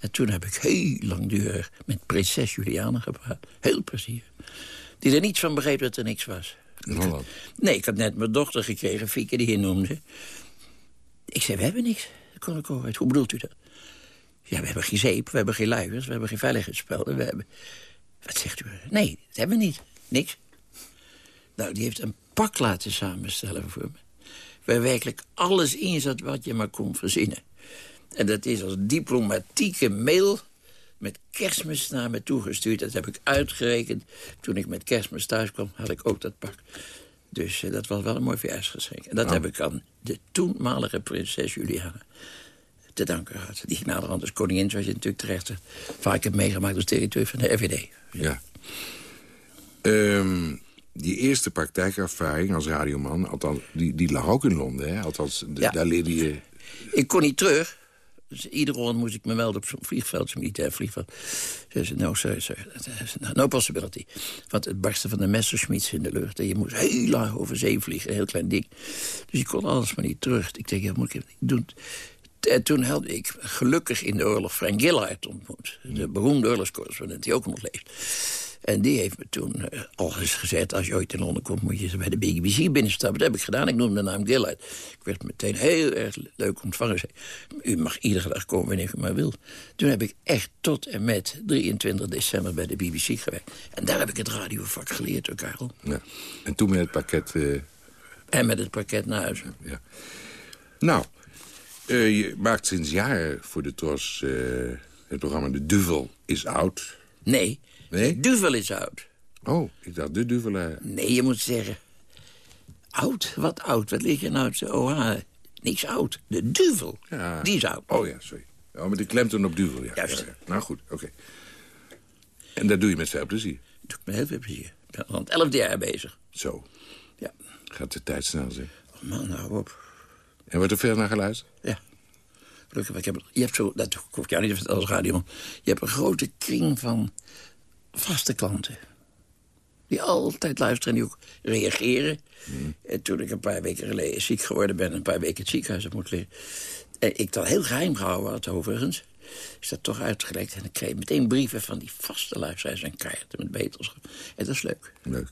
En toen heb ik heel langdurig met prinses Juliana gepraat. Heel plezier. Die er niets van begreep dat er niks was. Nee, ik had net mijn dochter gekregen, Fieke, die hier noemde. Ik zei, we hebben niks. Hoe bedoelt u dat? Ja, we hebben geen zeep, we hebben geen luiers, we hebben geen veiligheidsspelden. We hebben... Wat zegt u? Nee, dat hebben we niet. Niks. Nou, die heeft een pak laten samenstellen voor me. Waar werkelijk alles in zat wat je maar kon verzinnen. En dat is als diplomatieke mail met kerstmis naar me toegestuurd. Dat heb ik uitgerekend. Toen ik met kerstmis thuis kwam, had ik ook dat pak. Dus eh, dat was wel een mooi verjaarsgeschenk. En dat Oh. heb ik aan de toenmalige prinses Juliana te danken gehad. Die naderhand als koningin, zoals je natuurlijk terecht vaak heb meegemaakt als directeur van de RVD. Ja. Ehm, die eerste praktijkervaring als radioman, althans, die, die lag ook in Londen, hè? Althans, Ja. daar leerde je... Ik kon niet terug. Dus iedere ronde moest ik me melden op zo'n vliegveld, zo'n militair vliegveld. Ze zei, no, sir, sir, no possibility. Want het barsten van de Messerschmitts in de lucht. En je moest heel laag over zee vliegen, een heel klein ding. Dus ik kon alles maar niet terug. Ik denk, ja, moet ik even doen. En toen had ik gelukkig in de oorlog Frank Gillard ontmoet. De beroemde oorlogscorrespondent die ook nog leeft. En die heeft me toen eh, al eens gezegd... als je ooit in Londen komt, moet je bij de BBC binnenstappen. Dat heb ik gedaan. Ik noemde de naam Gillard. Ik werd meteen heel erg leuk ontvangen. Zei, u mag iedere dag komen wanneer u maar wil. Toen heb ik echt tot en met 23 december bij de BBC gewerkt. En daar heb ik het radiovak geleerd door Karel. Ja. En toen met het pakket... eh, En met het pakket naar huis. ja. Nou, eh, je maakt sinds jaren voor de TROS het programma De Duvel is Oud. Nee, Nee? Duvel is oud. Oh, ik dacht De Duvelaar. Nee, je moet zeggen... Oud? Wat oud? Wat lig je nou te OH? Niks oud. De duvel. Ja. Die is oud. Oh ja, sorry. Oh, met de klemtoon op Duvel, ja. Juist. Ja, ja. Nou goed, oké. En dat doe je met veel plezier. Doet me heel veel plezier. Ik ben al het elfde jaar bezig. Zo, Ja. gaat de tijd snel, zeg. Oh, man, nou op. En wordt er veel naar geluisterd? Ja. Gelukkig, ik heb, je hebt zo, dat hoef ik jou niet te vertellen als radioman. Je hebt een grote kring van vaste klanten. Die altijd luisteren en die ook reageren. En toen ik een paar weken geleden ziek geworden ben... een paar weken in het ziekenhuis heb moeten liggen... en ik dat heel geheim gehouden had overigens... is dat toch uitgelekt. En ik kreeg meteen brieven van die vaste luisteraars en kaarten met betels. En dat is leuk. Leuk.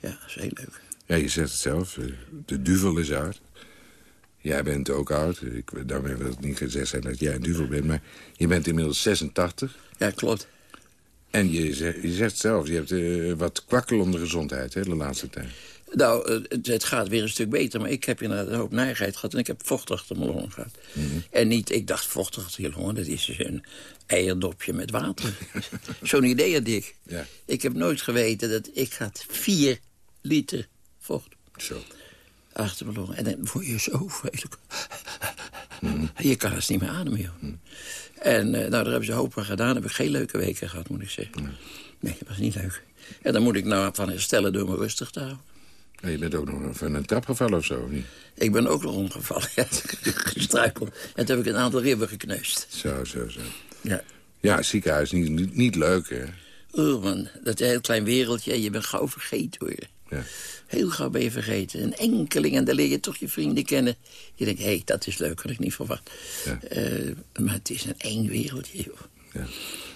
Ja, dat is heel leuk. Ja, je zegt het zelf. eh, De duvel is oud. Jij bent ook oud. Ik, daarmee wil ik niet gezegd zijn dat jij een duvel bent. Maar je bent inmiddels 86. Ja, klopt. En je, zegt- je zegt zelf, je hebt eh, wat kwakkelende gezondheid hè, de laatste tijd. Nou, eh, het, het gaat weer een stuk beter. Maar ik heb inderdaad een hoop narigheid gehad. En ik heb vocht achter mijn longen gehad. En niet, ik dacht vocht achter je longen. Dat is dus een eierdopje met water. Zo'n idee had ik. Ja. Ik heb nooit geweten dat ik had vier liter vocht Zo. achter mijn longen. En dan word je zo vreselijk... Je kan eens niet meer ademen, joh. En eh, nou, daar hebben ze hoop van gedaan. heb ik geen leuke weken gehad, moet ik zeggen. Nee, dat was niet leuk. En dan moet ik nou van herstellen door me rustig te houden. Je bent ook nog van een trap gevallen of zo, of niet? Ik ben ook nog omgevallen. Ja, gestruikeld. En toen heb ik een aantal ribben gekneusd. Zo, zo, zo. Ja. Ja, ziekenhuis, niet, niet, niet leuk, hè? Oh man, dat is een heel klein wereldje. En je bent gauw vergeten hoor. Ja. Heel gauw ben je vergeten. Een enkeling en dan leer je toch je vrienden kennen. Je denkt, hé, hey, dat is leuk, had ik niet verwacht. Ja. Eh, maar het is een eng wereldje, joh. ja.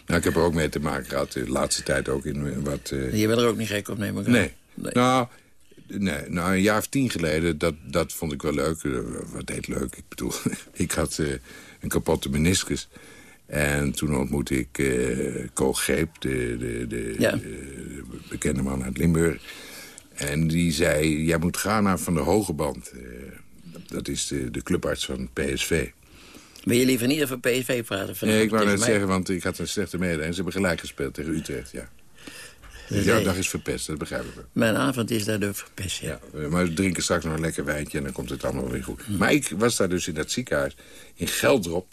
Nou, ik heb er ook mee te maken gehad, de laatste tijd ook in eh, wat... eh, Je bent er ook niet gek op, neem ik aan. Nee. nee. Nou, nee, nou, een jaar of tien geleden, dat, dat vond ik wel leuk. Wat heet leuk? Ik bedoel, ik had een kapotte meniscus. En toen ontmoette ik Ko Greep, de, de, de, Ja. de bekende man uit Limburg. En die zei, jij moet gaan naar Van de Hoge Band. Eh, dat is de, de clubarts van PSV. Wil je liever niet over PSV praten? Nee, ik wou net mij? zeggen, want ik had een slechte mede. En ze hebben gelijk gespeeld tegen Utrecht, ja. Dus jouw Nee. dag is verpest, dat begrijp ik wel. Mijn avond is daardoor verpest, ja. Ja, eh, maar we drinken straks nog een lekker wijntje en dan komt het allemaal weer goed. Maar ik was daar dus in dat ziekenhuis in Geldrop.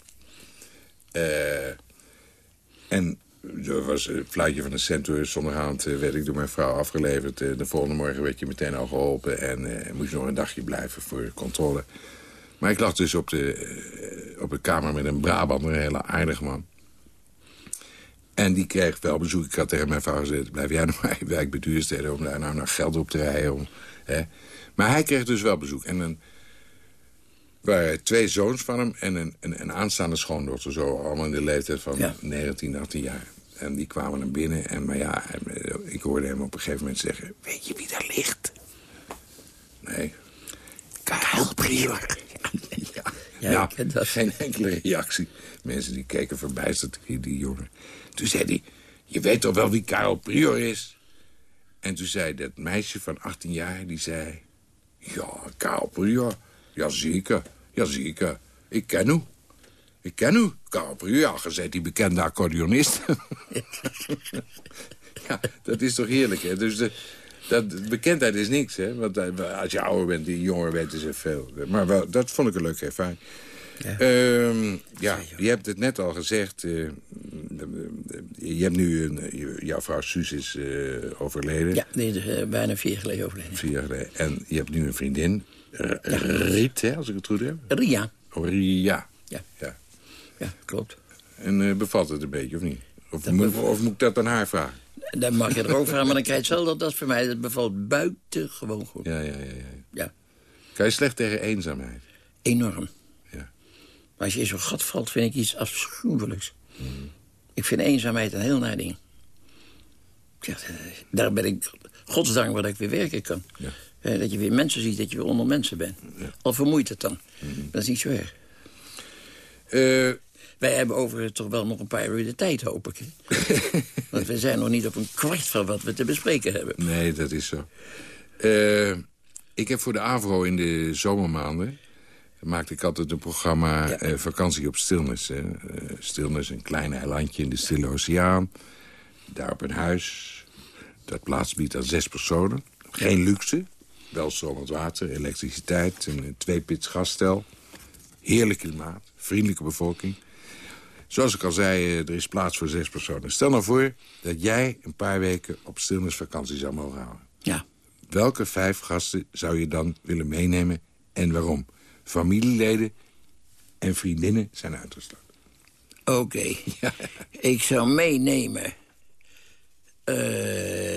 Eh, en er was een fluitje van een centuur. Zondagavond eh, werd ik door mijn vrouw afgeleverd. Eh, de volgende morgen werd je meteen al geholpen. En eh, moest je nog een dagje blijven voor controle. Maar ik lag dus op de, op een kamer met een Brabander, een hele aardige man. En die kreeg wel bezoek. Ik had tegen mijn vrouw gezegd... blijf jij nog maar in wijk bij Duurstede... om daar nou nog geld op te rijden. Om, hè. Maar hij kreeg dus wel bezoek. En een, waren twee zoons van hem en een, een, een aanstaande schoondochter. Zo allemaal in de leeftijd van Ja. 19, 18 jaar. En die kwamen naar binnen. En, maar ja, ik hoorde hem op een gegeven moment zeggen... Weet je wie daar ligt? Nee. Karel Prior. Ja, Ja, dat. geen enkele reactie. Mensen die keken verbijsterd, die, die jongen. Toen zei hij, je weet toch wel wie Karel Prior is? En toen zei dat meisje van 18 jaar, die zei... Ja, Karel Prior. Jazeker, jazeker. Ik ken u. Ik ken u. Karel Prior, ja, gezegd die bekende accordeonist. ja, dat is toch heerlijk, hè? Dus de, dat, bekendheid is niks, hè? Want eh, als je ouder bent, die jonger weten ze veel. Maar wel, dat vond ik een leuke ervaring. Ja. Ehm, ja, je hebt het net al gezegd. eh, je hebt nu een, jouw vrouw Suus is eh, overleden. Ja, eh, bijna vier jaar geleden overleden. Vier jaar geleden. En je hebt nu een vriendin. R- Riet, hè, als ik het goed heb. Ria. Oh, Ria. Ja. ja. Ja, klopt. En eh, bevalt het een beetje, of niet? Of, Dat moet, of moet ik dat aan haar vragen? Dan mag je erover gaan, maar dan krijg je hetzelfde als voor mij. Dat bevalt buitengewoon goed. Ja, ja, ja, ja. Ja, Kan je slecht tegen eenzaamheid? enorm. Ja. Maar als je in zo'n gat valt, vind ik iets afschuwelijks. Ik vind eenzaamheid een heel naar ding. Ja, eh, daar ben ik godsdankbaar dat ik weer werken kan. Ja. Eh, Dat je weer mensen ziet, dat je weer onder mensen bent. Al vermoeit het dan. Dat is niet zo erg. Eh, Wij hebben overigens toch wel nog een paar uur de tijd, hoop ik. Want we zijn nog niet op een kwart van wat we te bespreken hebben. nee, dat is zo. Eh, ik heb voor de AVRO in de zomermaanden... maakte ik altijd een programma Ja. eh, Vakantie op Stilnis. Hè. Stilnis, een klein eilandje in de Stille Oceaan. Daar op een huis. Dat plaats biedt aan zes personen. Geen luxe. Wel stromend water, elektriciteit, een eh, tweepits gasstel. Heerlijk klimaat, vriendelijke bevolking. Zoals ik al zei, eh, er is plaats voor zes personen. Stel nou voor dat jij een paar weken op stilnisvakantie zou mogen houden. Ja, Welke vijf gasten zou je dan willen meenemen en waarom? Familieleden en vriendinnen zijn uitgesloten. oké. Ik zou meenemen... eh,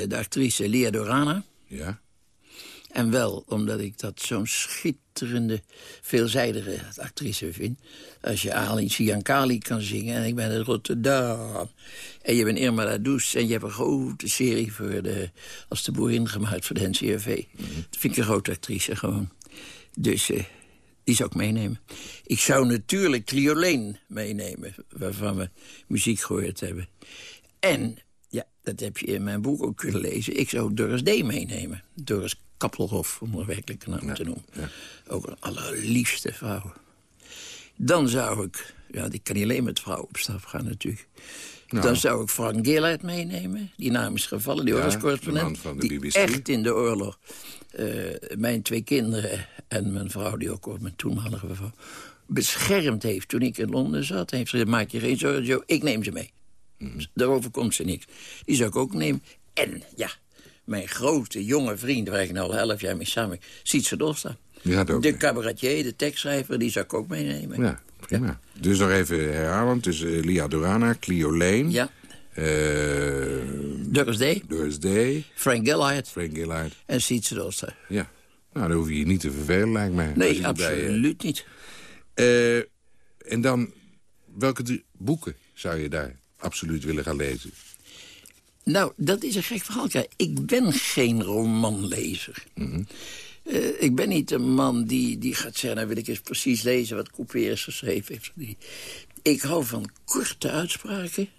de actrice Lia Dorana. Ja? En wel omdat ik dat zo'n schitterende, veelzijdige actrice vind. Als je Ali Siankali kan zingen en ik ben uit Rotterdam. En je bent Irma Ladoes en je hebt een grote serie voor de, als de boerin gemaakt voor de NCRV. Dat vind ik een grote actrice gewoon. Dus eh, die zou ik meenemen. Ik zou natuurlijk Clio Lane meenemen, waarvan we muziek gehoord hebben. En, ja, dat heb je in mijn boek ook kunnen lezen... ik zou Doris D. meenemen. Doris Kappelhof, om haar werkelijke naam te noemen. Ook een allerliefste vrouw. Dan zou ik... Ja, die kan niet alleen met vrouwen op stap gaan natuurlijk. Dan zou ik Frank Gillard meenemen. Die naam is gevallen, die Ja, oorlogscorrespondent. die BBC. echt in de oorlog... eh, mijn twee kinderen en mijn vrouw, die ook mijn toenmalige vrouw... beschermd heeft toen ik in Londen zat. Heeft gezegd, maak je geen zorgen, Joe, ik neem ze mee. Mhm. Daarover komt ze niks. Die zou ik ook nemen. En, ja, mijn grote jonge vriend... waar ik nu al elf jaar mee samen Sietse Dosta. Die gaat ook De mee. cabaretier, de tekstschrijver, die zou ik ook meenemen. Ja, prima. Dus nog even herhalen. Eh, Lia Dorana, Clio Lane... Ja, Doris Day, Doris Day, Frank Gillard Frank Gillard. en Sietse Dosta. Ja. Nou, dan hoef je je niet te vervelen, lijkt mij. Nee, eh, absoluut niet. eh, en dan, welke boeken zou je daar absoluut willen gaan lezen? Nou, dat is een gek verhaal. Kijk, ik ben geen romanlezer. Eh, ik ben niet een man die, die gaat zeggen... nou wil ik eens precies lezen wat Couperus geschreven heeft. Ik hou van korte uitspraken...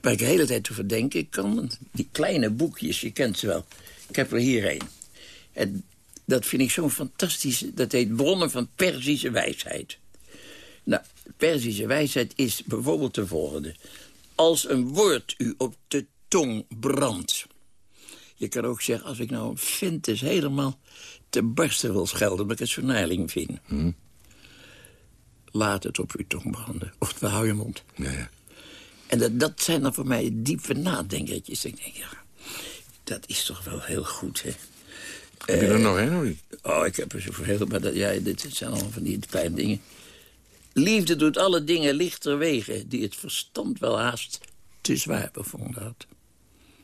waar ik de hele tijd over denken kan. Die kleine boekjes, je kent ze wel. Ik heb er hier een. En dat vind ik zo'n fantastisch... dat heet Bronnen van Perzische Wijsheid. Nou, Perzische wijsheid is bijvoorbeeld de volgende. Als een woord u op de tong brandt. Je kan ook zeggen, als ik nou een fintes helemaal te barsten wil schelden... omdat ik het zo'n neiling vind. Laat het op uw tong branden. Of hou je mond. Ja, ja. En dat, dat zijn dan voor mij diepe nadenkertjes. Ik denk, ja, dat is toch wel heel goed, hè. Heb je er nog een, of niet? Oh, ik heb er zoveel, maar dat, ja, dit zijn allemaal van die kleine dingen. Liefde doet alle dingen lichter wegen, die het verstand wel haast. te zwaar bevonden had.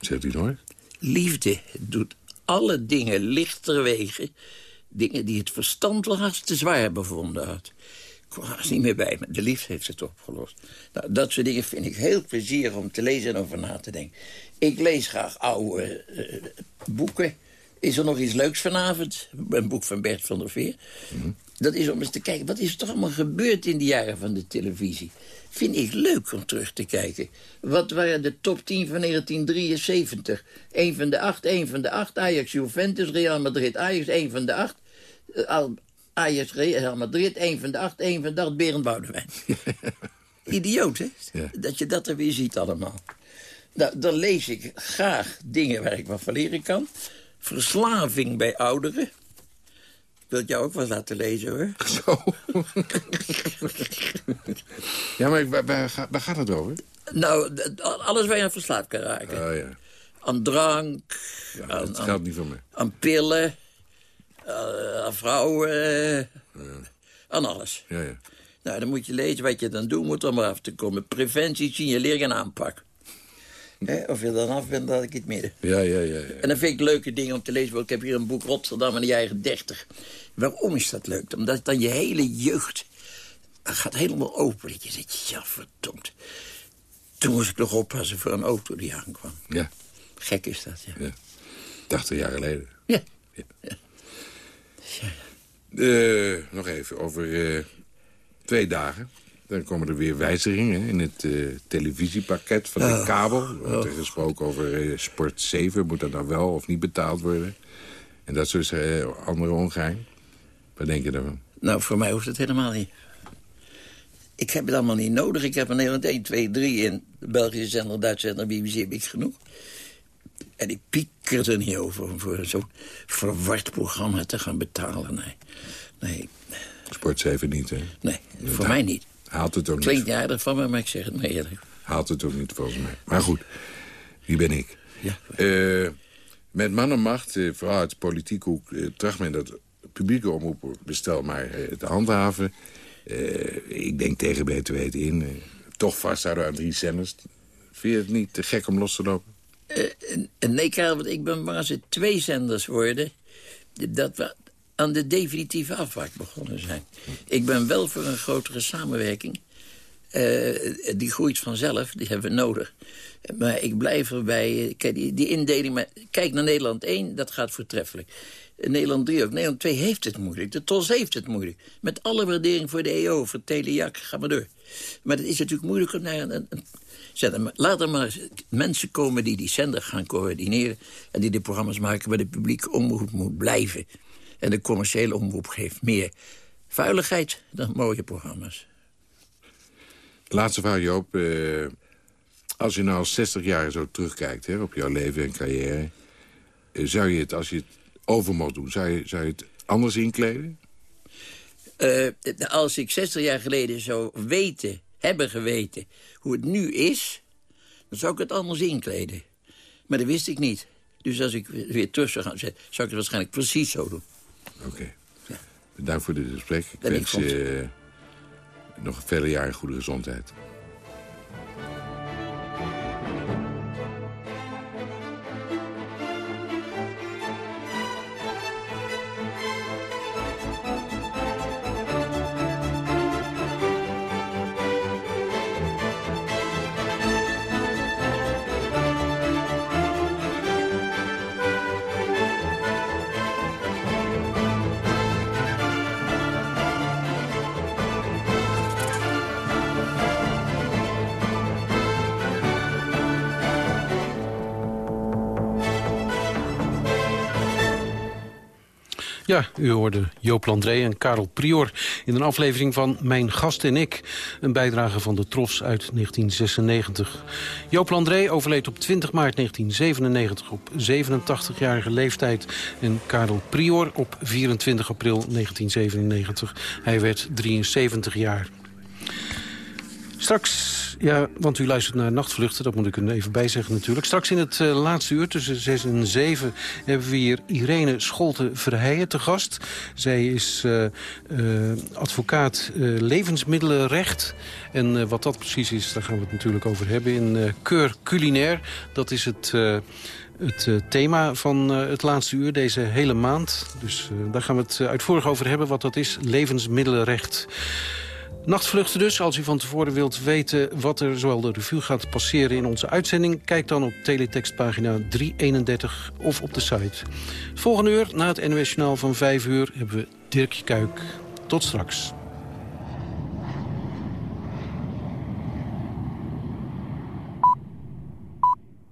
Zegt u nooit? Liefde doet alle dingen lichter wegen. Dingen die het verstand haast te zwaar bevonden had. Ik kwam haast niet meer bij me. De liefde heeft het opgelost. Nou, dat soort dingen vind ik heel plezierig om te lezen en over na te denken. Ik lees graag oude eh, boeken. Is er nog iets leuks vanavond? Een boek van Bert van der Veer. Dat is om eens te kijken, wat is er toch allemaal gebeurd in de jaren van de televisie? Vind ik leuk om terug te kijken. Wat waren de top 10 van 1973? Eén van de acht, één van de acht. Ajax, Juventus, Real Madrid, Ajax, één van de acht. Eh, Al- Ajax, Real Madrid, één van de acht, één van de acht. Berend Boudewijn. Idioot, hè? Ja. Dat je dat er weer ziet allemaal. Nou, dan lees ik graag dingen waar ik wat van leren kan. Verslaving bij ouderen. Ik wil het jou ook wel laten lezen, hoor. Zo. ja, maar waar, waar, ga- waar gaat het over? Nou, alles waar je aan verslaafd kan raken. Oh ja, Aan drank, ja aan, dat geldt niet voor mij. aan pillen, eh, aan vrouwen, aan alles. Ja, ja. Nou, dan moet je lezen wat je dan doen moet om eraf te komen. Preventie, signalering en aanpak. Of je dan af bent, laat ik het midden. Ja, ja, ja. ja. En dan vind ik leuke dingen om te lezen. Ik heb hier een boek Rotterdam en de eigen 30. Waarom is dat leuk? Omdat dan je hele jeugd gaat helemaal open. Dat je zegt, ja, verdomd. Toen moest ik nog oppassen voor een auto die aankwam. Ja, Gek is dat, ja. ja. 80 jaar geleden. Ja. Eh, nog even, over eh, twee dagen. Dan komen er weer wijzigingen in het eh, televisiepakket van de kabel. Er wordt er gesproken over eh, Sport 7. Moet dat nou wel of niet betaald worden? En dat soort eh, andere ongein. Wat denk je daarvan? Nou, voor mij hoeft het helemaal niet. Ik heb het allemaal niet nodig. Ik heb een Nederland 1, 2, 3 in de Belgische zender, Duitse zender, BBC heb ik genoeg. En ik pieker er niet over om voor zo'n verward programma te gaan betalen. Nee, nee, Sport 7 niet, hè? nee voor mij niet. Haalt het ook Klinkt niet. aardig van me, maar ik zeg het maar eerlijk. Haalt het ook niet, volgens mij. Maar goed, wie ben ik? Ja. Eh, met man en macht, eh, vooral uit de politieke hoek... eh, tracht men dat publieke omroepbestel maar eh, te handhaven. Ik denk tegen beter weten in. toch vasthouden aan drie zenders. Vind je het niet te gek om los te lopen? En nee, Karel, want ik ben bang als het twee zenders worden... dat we aan de definitieve afwaak begonnen zijn. Ik ben wel voor een grotere samenwerking. Eh, die groeit vanzelf, die hebben we nodig. Maar ik blijf erbij, kijk, die, die indeling... Maar, kijk naar Nederland 1, dat gaat voortreffelijk. Nederland 3 ook. Nederland 2 heeft het moeilijk. De TOS heeft het moeilijk. Met alle waardering voor de EO, voor Telejak, ga maar door. Maar het is natuurlijk moeilijk om naar een, Laat er maar mensen komen die die zender gaan coördineren... en die de programma's maken waar de publieke omroep moet blijven. En de commerciële omroep geeft meer vuiligheid dan mooie programma's. Laatste vraag, Joop. Eh, als je nou al 60 jaar zo terugkijkt hè, op jouw leven en carrière... eh, zou je het, als je het over mocht doen, zou je, zou je het anders inkleden? Eh, als ik 60 jaar geleden zou weten, hebben geweten, hoe het nu is... dan zou ik het anders inkleden. Maar dat wist ik niet. Dus als ik weer terug zou gaan zetten, zou ik het waarschijnlijk precies zo doen. Oké. Bedankt voor dit gesprek. Ik wens je nog vele jaren goede gezondheid. Ja, u hoorde Joop Landré en Karel Prior in een aflevering van Mijn Gast en Ik. Een bijdrage van de Tros uit 1996. Joop Landré overleed op 20 maart 1997 op 87-jarige leeftijd. En Karel Prior op 24 april 1997. Hij werd 73 jaar. Straks, ja, want u luistert naar Nachtvluchten, dat moet ik er even bij zeggen natuurlijk. Straks in het uh, laatste uur, tussen 6 en 7, hebben we hier Irene Scholte-Verheijen te gast. Zij is uh, uh, advocaat levensmiddelenrecht. En wat dat precies is, daar gaan we het natuurlijk over hebben in Keur Culinair. Dat is het het thema van het laatste uur, deze hele maand. Dus daar gaan we het uitvoerig over hebben, wat dat is. Levensmiddelenrecht. Nachtvluchten dus. Als u van tevoren wilt weten wat er zoal de revue gaat passeren in onze uitzending... kijk dan op teletextpagina 331 of op de site. Volgende uur, na het NOS Journaal van 5 uur, hebben we Dirkje Kuik. Tot straks.